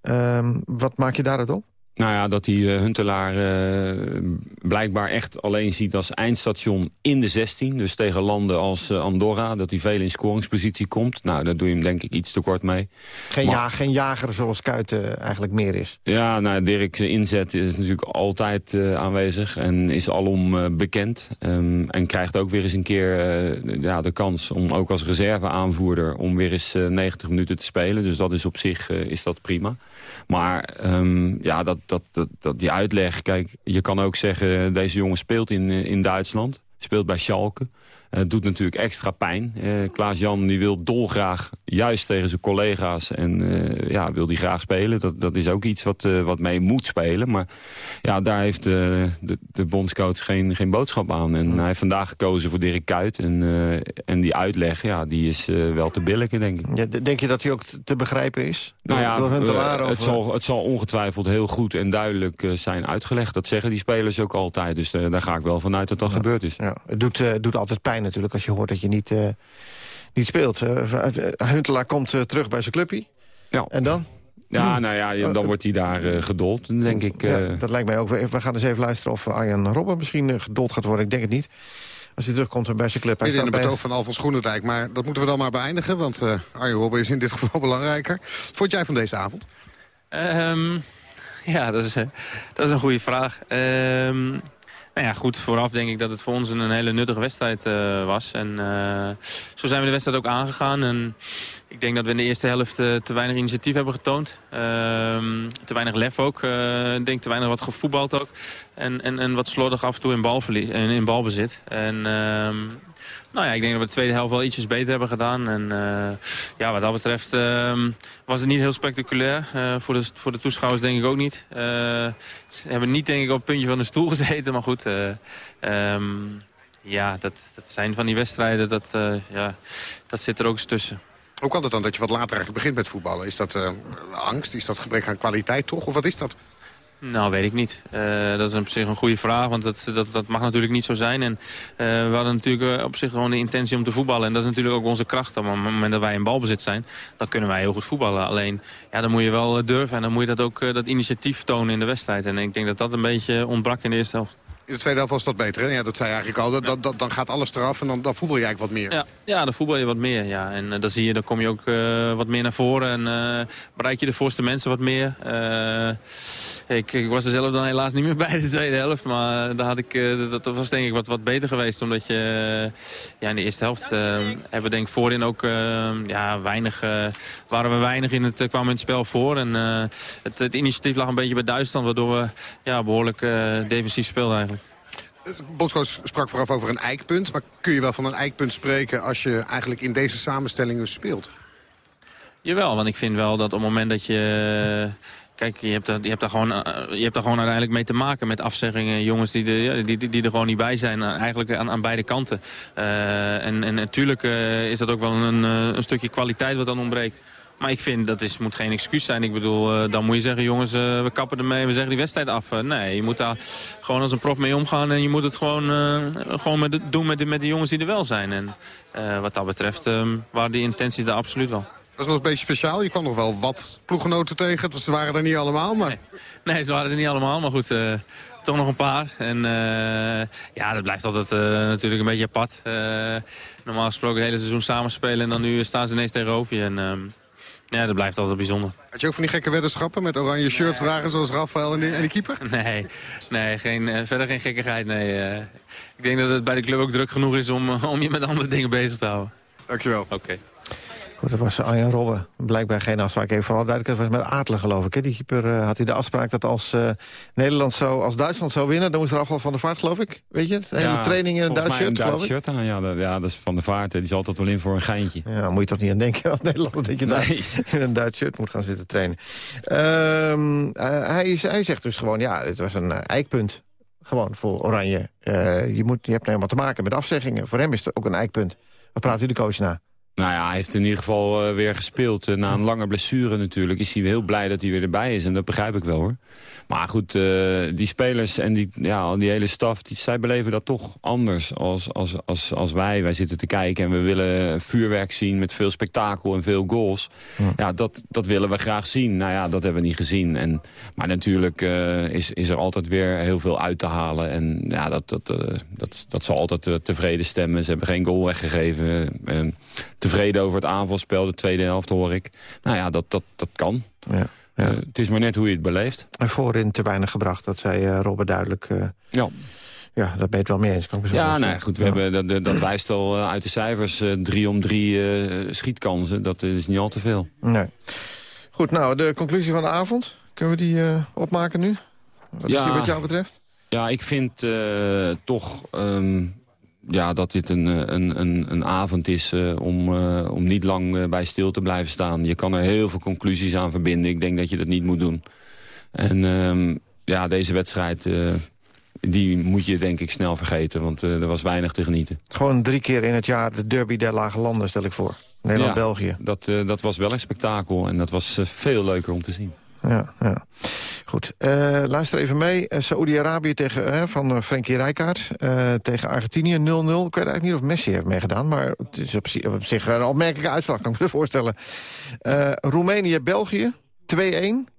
Uh, wat maak je daaruit op? Nou ja, dat die uh, Huntelaar uh, blijkbaar echt alleen ziet als eindstation in de 16. Dus tegen landen als uh, Andorra, dat hij veel in scoringspositie komt. Nou, daar doe je hem denk ik iets te kort mee. Geen, maar, ja, geen jager zoals Kuiten eigenlijk meer is. Ja, nou, Dirk's inzet is natuurlijk altijd aanwezig en is alom bekend. Um, en krijgt ook weer eens een keer ja, de kans om ook als reserveaanvoerder... om weer eens 90 minuten te spelen. Dus dat is op zich is dat prima. Maar um, ja, dat, dat, dat, dat, die uitleg... Kijk, je kan ook zeggen, deze jongen speelt in, in Duitsland. Speelt bij Schalke. Het uh, doet natuurlijk extra pijn. Uh, Klaas-Jan die wil dolgraag, juist tegen zijn collega's... en uh, ja, wil die graag spelen. Dat, dat is ook iets wat, wat mee moet spelen. Maar ja, daar heeft de, de bondscoach geen, geen boodschap aan. En hij heeft vandaag gekozen voor Dirk Kuyt. En, en die uitleg, ja, die is wel te billijken, denk ik. Ja, denk je dat hij ook te begrijpen is? Door, nou ja, door Huntelaar, het, zal, het zal ongetwijfeld heel goed en duidelijk zijn uitgelegd. Dat zeggen die spelers ook altijd. Dus daar ga ik wel vanuit dat dat ja. gebeurd is. Ja. Het doet, doet altijd pijn natuurlijk als je hoort dat je niet, uh, niet speelt. Uh, Huntelaar komt uh, terug bij zijn clubje. Ja. En dan? Ja, nou ja, dan wordt hij daar gedold, denk ik. Ja, dat lijkt mij ook. We gaan eens even luisteren of Arjan Robben misschien gedold gaat worden. Ik denk het niet. Als hij terugkomt bij zijn club. Hij in de betoog van Alfons Groenendijk. Maar dat moeten we dan maar beëindigen. Want Arjan Robben is in dit geval belangrijker. Wat vond jij van deze avond? Um, ja, dat is, dat is een goede vraag. Um, nou ja, goed, vooraf denk ik dat het voor ons een, hele nuttige wedstrijd uh, was. En uh, zo zijn we de wedstrijd ook aangegaan. En ik denk dat we in de eerste helft uh, te weinig initiatief hebben getoond. te weinig lef ook. Ik denk te weinig wat gevoetbald ook. En, en, en wat slordig af en toe in, balverlies, in, in balbezit. En nou ja, ik denk dat we de tweede helft wel ietsjes beter hebben gedaan. En uh, ja, wat dat betreft uh, was het niet heel spectaculair. Uh, voor, de, voor de toeschouwers denk ik ook niet. ze hebben niet denk ik op het puntje van de stoel gezeten. Maar goed, um, ja, dat, dat zijn van die wedstrijden. Dat, ja, dat zit er ook eens tussen. Hoe kan het dan dat je wat later eigenlijk begint met voetballen? Is dat angst? Is dat gebrek aan kwaliteit toch? Of wat is dat? Nou, weet ik niet. Uh, dat is op zich een goede vraag, want dat, dat, dat mag natuurlijk niet zo zijn. En uh, we hadden natuurlijk op zich gewoon de intentie om te voetballen. En dat is natuurlijk ook onze kracht. Op het moment dat wij in balbezit zijn, dan kunnen wij heel goed voetballen. Alleen, ja, dan moet je wel durven en dan moet je dat ook dat initiatief tonen in de wedstrijd. En ik denk dat dat een beetje ontbrak in de eerste helft. In de tweede helft was dat beter, hè? Ja, dat zei je eigenlijk al. Dat, dat, dan gaat alles eraf en dan, dan voetbal je eigenlijk wat meer. Ja, ja dan voetbal je wat meer, ja. En uh, dan zie je, dan kom je ook uh, wat meer naar voren. En uh, bereik je de voorste mensen wat meer. Ik, ik, was er zelf dan helaas niet meer bij de tweede helft. Maar daar had ik, dat, dat was denk ik wat, wat beter geweest. Omdat je ja, in de eerste helft hebben we denk ik voorin ook ja, weinig, waren we weinig in het, kwamen in het spel voor. En het, het, initiatief lag een beetje bij Duitsland. Waardoor we ja, behoorlijk defensief speelden eigenlijk. Bondscoach sprak vooraf over een eikpunt. Maar kun je wel van een eikpunt spreken als je eigenlijk in deze samenstellingen speelt? Jawel, want ik vind wel dat op het moment dat je... Kijk, je hebt, er, je, hebt daar gewoon, je hebt daar gewoon uiteindelijk mee te maken met afzeggingen. Jongens die, de, die, die er gewoon niet bij zijn, eigenlijk aan, aan beide kanten. Uh, en, en natuurlijk is dat ook wel een, een stukje kwaliteit wat dan ontbreekt. Maar ik vind dat is, moet geen excuus zijn. Ik bedoel, uh, dan moet je zeggen, jongens, uh, we kappen ermee, we zeggen die wedstrijd af. Uh, nee, je moet daar gewoon als een prof mee omgaan en je moet het gewoon, gewoon met de, doen met de, met de jongens die er wel zijn. En wat dat betreft waren die intenties daar absoluut wel. Dat is nog een beetje speciaal. Je kwam nog wel wat ploeggenoten tegen. Ze waren er niet allemaal, maar... Nee, nee ze waren er niet allemaal, maar goed... toch nog een paar. En ja, dat blijft altijd natuurlijk een beetje apart. normaal gesproken het hele seizoen samenspelen en dan nu staan ze ineens tegenover je. En, ehm, ja, dat blijft altijd bijzonder. Had je ook van die gekke weddenschappen met oranje shirts nee. dragen zoals Rafael en de, en keeper? Nee, nee geen, uh, verder geen gekkigheid. Nee. Uh, ik denk dat het bij de club ook druk genoeg is om, uh, om je met andere dingen bezig te houden. Dankjewel. Oké. Okay. Goed, dat was Arjen Robben. Blijkbaar geen afspraak. Even vooral duidelijk, dat was met Aartler geloof ik. Hè? Die keeper uh, had hij de afspraak dat als uh, Nederland zou, als Duitsland zou winnen... dan moest er afval van de vaart, geloof ik. Weet je het? De hele ja, training in een Duits shirt, een Duits shirt aan. Ja, dat, ja, dat is van de vaart. Die is altijd wel in voor een geintje. Ja, moet je toch niet aan denken als Nederland... dat je nee. daar in een Duits shirt moet gaan zitten trainen. Uh, hij, hij zegt dus gewoon, ja, het was een eikpunt. Gewoon voor Oranje. je, moet, je hebt helemaal te maken met afzeggingen. Voor hem is het ook een eikpunt. Wat praat u de coach na? Nou ja, hij heeft in ieder geval uh, weer gespeeld. Uh, na een lange blessure natuurlijk is hij heel blij dat hij weer erbij is. En dat begrijp ik wel hoor. Maar goed, uh, die spelers en die, ja, die hele staf, die, zij beleven dat toch anders als, als, als, als wij. Wij zitten te kijken en we willen vuurwerk zien met veel spektakel en veel goals. Ja, ja dat, dat willen we graag zien. Nou ja, dat hebben we niet gezien. En, maar natuurlijk is, is er altijd weer heel veel uit te halen. En ja, dat, dat, dat, dat zal altijd tevreden stemmen. Ze hebben geen goal weggegeven tevreden over het aanvalspel. De tweede helft hoor ik. Nou ja, dat, dat, dat kan. Ja, ja. Uh, het is maar net hoe je het beleeft. En voorin te weinig gebracht, dat zei uh, Robert duidelijk. Uh, ja. Ja, dat ben je het wel mee eens. Kan ik ja, nee, goed, we Hebben, dat, dat wijst al uit de cijfers. drie om drie schietkansen, dat is niet al te veel. Nee. Goed, nou, de conclusie van de avond. Kunnen we die opmaken nu? Wat, ja, wat jou betreft? Ja, ik vind toch... Um, ja, dat dit een, eh, een, een, een avond is uh, om, uh, om niet lang uh, bij stil te blijven staan. Je kan er heel veel conclusies aan verbinden. Ik denk dat je dat niet moet doen. En um, ja, deze wedstrijd die moet je denk ik snel vergeten. Want er was weinig te genieten. Gewoon drie keer in het jaar de derby der lage landen, stel ik voor. Nederland-België. Ja, dat, dat was wel een spektakel. En dat was veel leuker om te zien ja, ja. Goed, uh, luister even mee. Uh, Saoedi-Arabië tegen uh, van Frenkie Rijkaard tegen Argentinië 0-0. Ik weet eigenlijk niet of Messi heeft meegedaan... maar het is op, op zich een opmerkelijke uitslag, kan ik me voorstellen. Roemenië-België 2-1.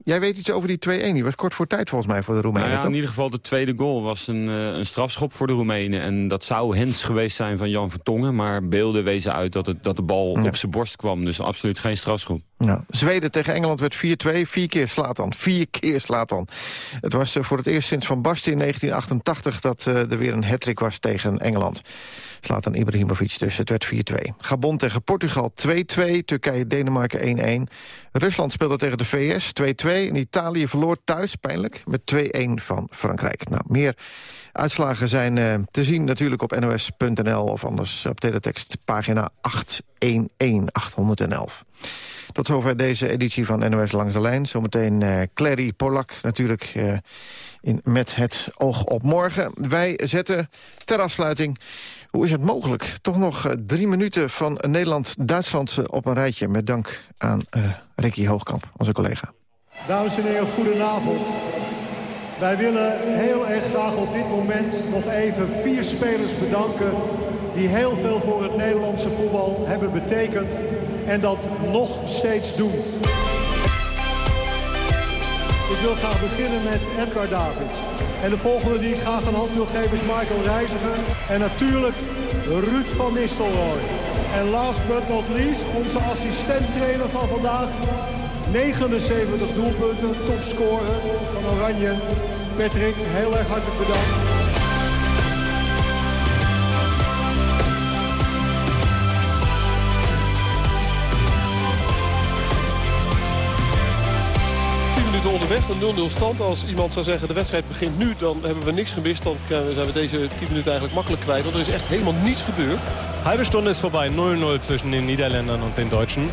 Jij weet iets over die 2-1. Die was kort voor tijd volgens mij voor de Roemenen. Nou ja, in ieder geval de tweede goal was een, een strafschop voor de Roemenen. En dat zou hens geweest zijn van Jan Vertongen. Maar beelden wezen uit dat, het, dat de bal op zijn borst kwam. Dus absoluut geen strafschop. Ja. Zweden tegen Engeland werd 4-2. Vier keer slaat dan. Vier keer slaat dan. Het was uh, voor het eerst sinds Van Basten in 1988... dat uh, er weer een hattrick was tegen Engeland. Slaat dan Ibrahimovic dus. Het werd 4-2. Gabon tegen Portugal 2-2. Turkije-Denemarken 1-1. Rusland speelde tegen de VS 2-2. En Italië verloor thuis, pijnlijk, met 2-1 van Frankrijk. Nou, meer uitslagen zijn uh, te zien natuurlijk op nos.nl... of anders op teletext pagina 811, 811. Tot zover deze editie van NOS Langs de Lijn. Zometeen uh, Clary Polak natuurlijk uh, in, met het oog op morgen. Wij zetten ter afsluiting... Hoe is het mogelijk? Toch nog uh, drie minuten van Nederland-Duitsland op een rijtje... met dank aan Ricky Hoogkamp, onze collega. Dames en heren, goedenavond. Wij willen heel erg graag op dit moment nog even vier spelers bedanken... die heel veel voor het Nederlandse voetbal hebben betekend en dat nog steeds doen. Ik wil graag beginnen met Edgar Davids. En de volgende die ik graag een hand wil geven is Michael Reiziger. En natuurlijk Ruud van Nistelrooy. En last but not least onze assistenttrainer van vandaag, 79 doelpunten, topscorer van Oranje. Patrick, heel erg hartelijk bedankt. minuten onderweg, een 0-0 stand. Als iemand zou zeggen de wedstrijd begint nu, dan hebben we niks gemist. Dan zijn we deze 10 minuten eigenlijk makkelijk kwijt. Want er is echt helemaal niets gebeurd. Halbe Stunde ist vorbei, 0-0 zwischen den Niederländern und den Deutschen.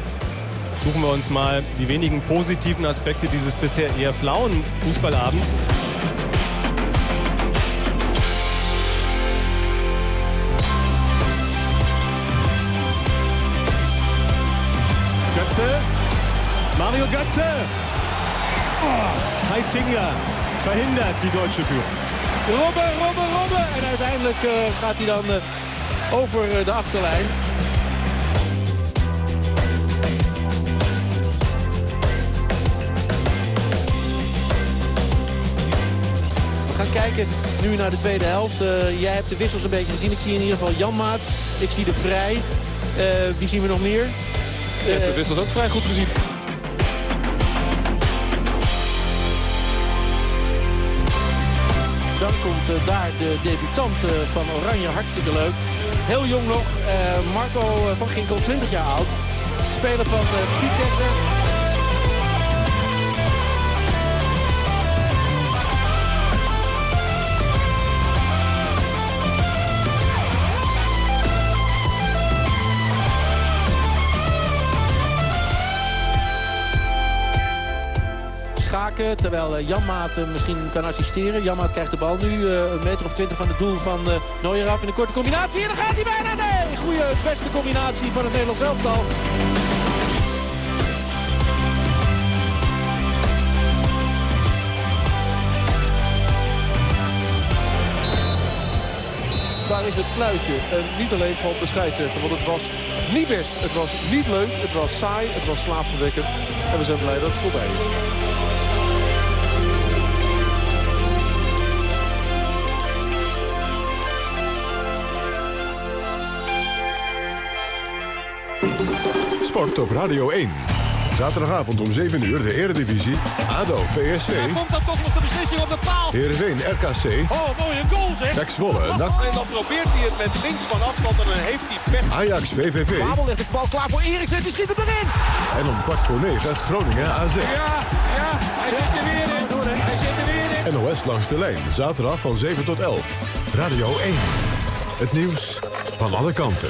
Suchen wir uns mal die wenigen positiven Aspekte dieses bisher eher flauen Fußballabends. Götze, Mario Götze. Oh, Heitinga verhindert die deutsche Führung. Robbe, Robbe, Robbe. En uiteindelijk uh, gaat hij dan uh, over uh, de achterlijn. Kijken nu naar de tweede helft. Uh, jij hebt de wissels een beetje gezien. Ik zie in ieder geval Janmaat. Ik zie de Vrij. Uh, wie zien we nog meer? Je hebt de wissels ook vrij goed gezien. Dan komt uh, daar de debutant van Oranje. Hartstikke leuk. Heel jong nog. Marco van Ginkel, 20 jaar oud speler van Vitesse. Terwijl eh, Jan Maat eh, misschien kan assisteren. Jan Maat krijgt de bal nu eh, een meter of twintig van het doel van Neuer af. In een korte combinatie. En dan gaat hij bijna. Nee, goede beste combinatie van het Nederlands elftal. daar is het fluitje. En niet alleen van de scheidsrechter, want het was niet best. Het was niet leuk, het was saai, het was slaapverwekkend. En we zijn blij dat het voorbij is. Sport op Radio 1. Zaterdagavond om 7 uur de Eredivisie. ADO, PSV. Daar komt dan toch nog de beslissing op de paal. Heerenveen, RKC. Oh, mooie goal zeg. Pek Zwolle, NAC. En dan probeert hij het met links van afstand en dan heeft hij pech. Ajax, VVV. Babel legt de bal klaar voor Eriksen, die schiet hem erin. En om kwart voor 9 Groningen, AZ. Ja, ja, hij zit er weer in. Hij zit er weer in. NOS langs de lijn, zaterdag van 7 tot 11. Radio 1. Het nieuws van alle kanten.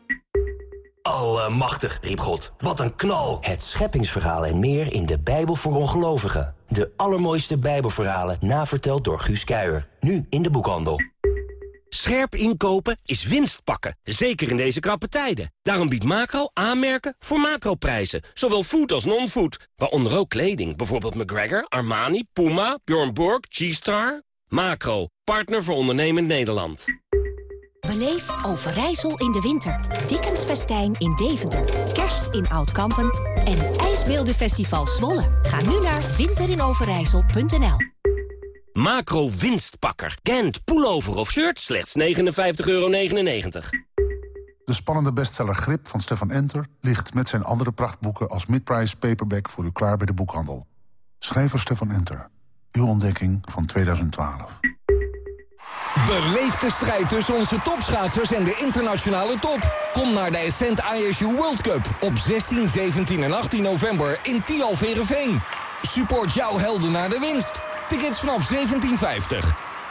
Allemachtig, riep God. Wat een knal! Het scheppingsverhaal en meer in de Bijbel voor ongelovigen. De allermooiste Bijbelverhalen, naverteld door Guus Kuijer. Nu in de boekhandel. Scherp inkopen is winst pakken, zeker in deze krappe tijden. Daarom biedt Macro aanmerken voor macroprijzen. Zowel food als non-food, waaronder ook kleding. Bijvoorbeeld McGregor, Armani, Puma, Bjorn Borg, G-Star. Macro, partner voor ondernemend Nederland. Beleef Overijssel in de winter. Dickensfestijn in Deventer. Kerst in Oud-Kampen. En IJsbeeldenfestival Zwolle. Ga nu naar winterinoverijssel.nl Macro winstpakker. Gent, pullover of shirt, slechts 59,99 euro. De spannende bestseller Grip van Stefan Enter... ligt met zijn andere prachtboeken als midprice paperback... voor u klaar bij de boekhandel. Schrijver Stefan Enter. Uw ontdekking van 2012. Beleef de strijd tussen onze topschaatsers en de internationale top. Kom naar de Ascent ISU World Cup op 16, 17 en 18 november in Tialverenveen. Support jouw helden naar de winst. Tickets vanaf 17,50.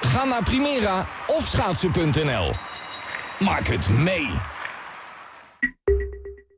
Ga naar Primera of schaatsen.nl. Maak het mee.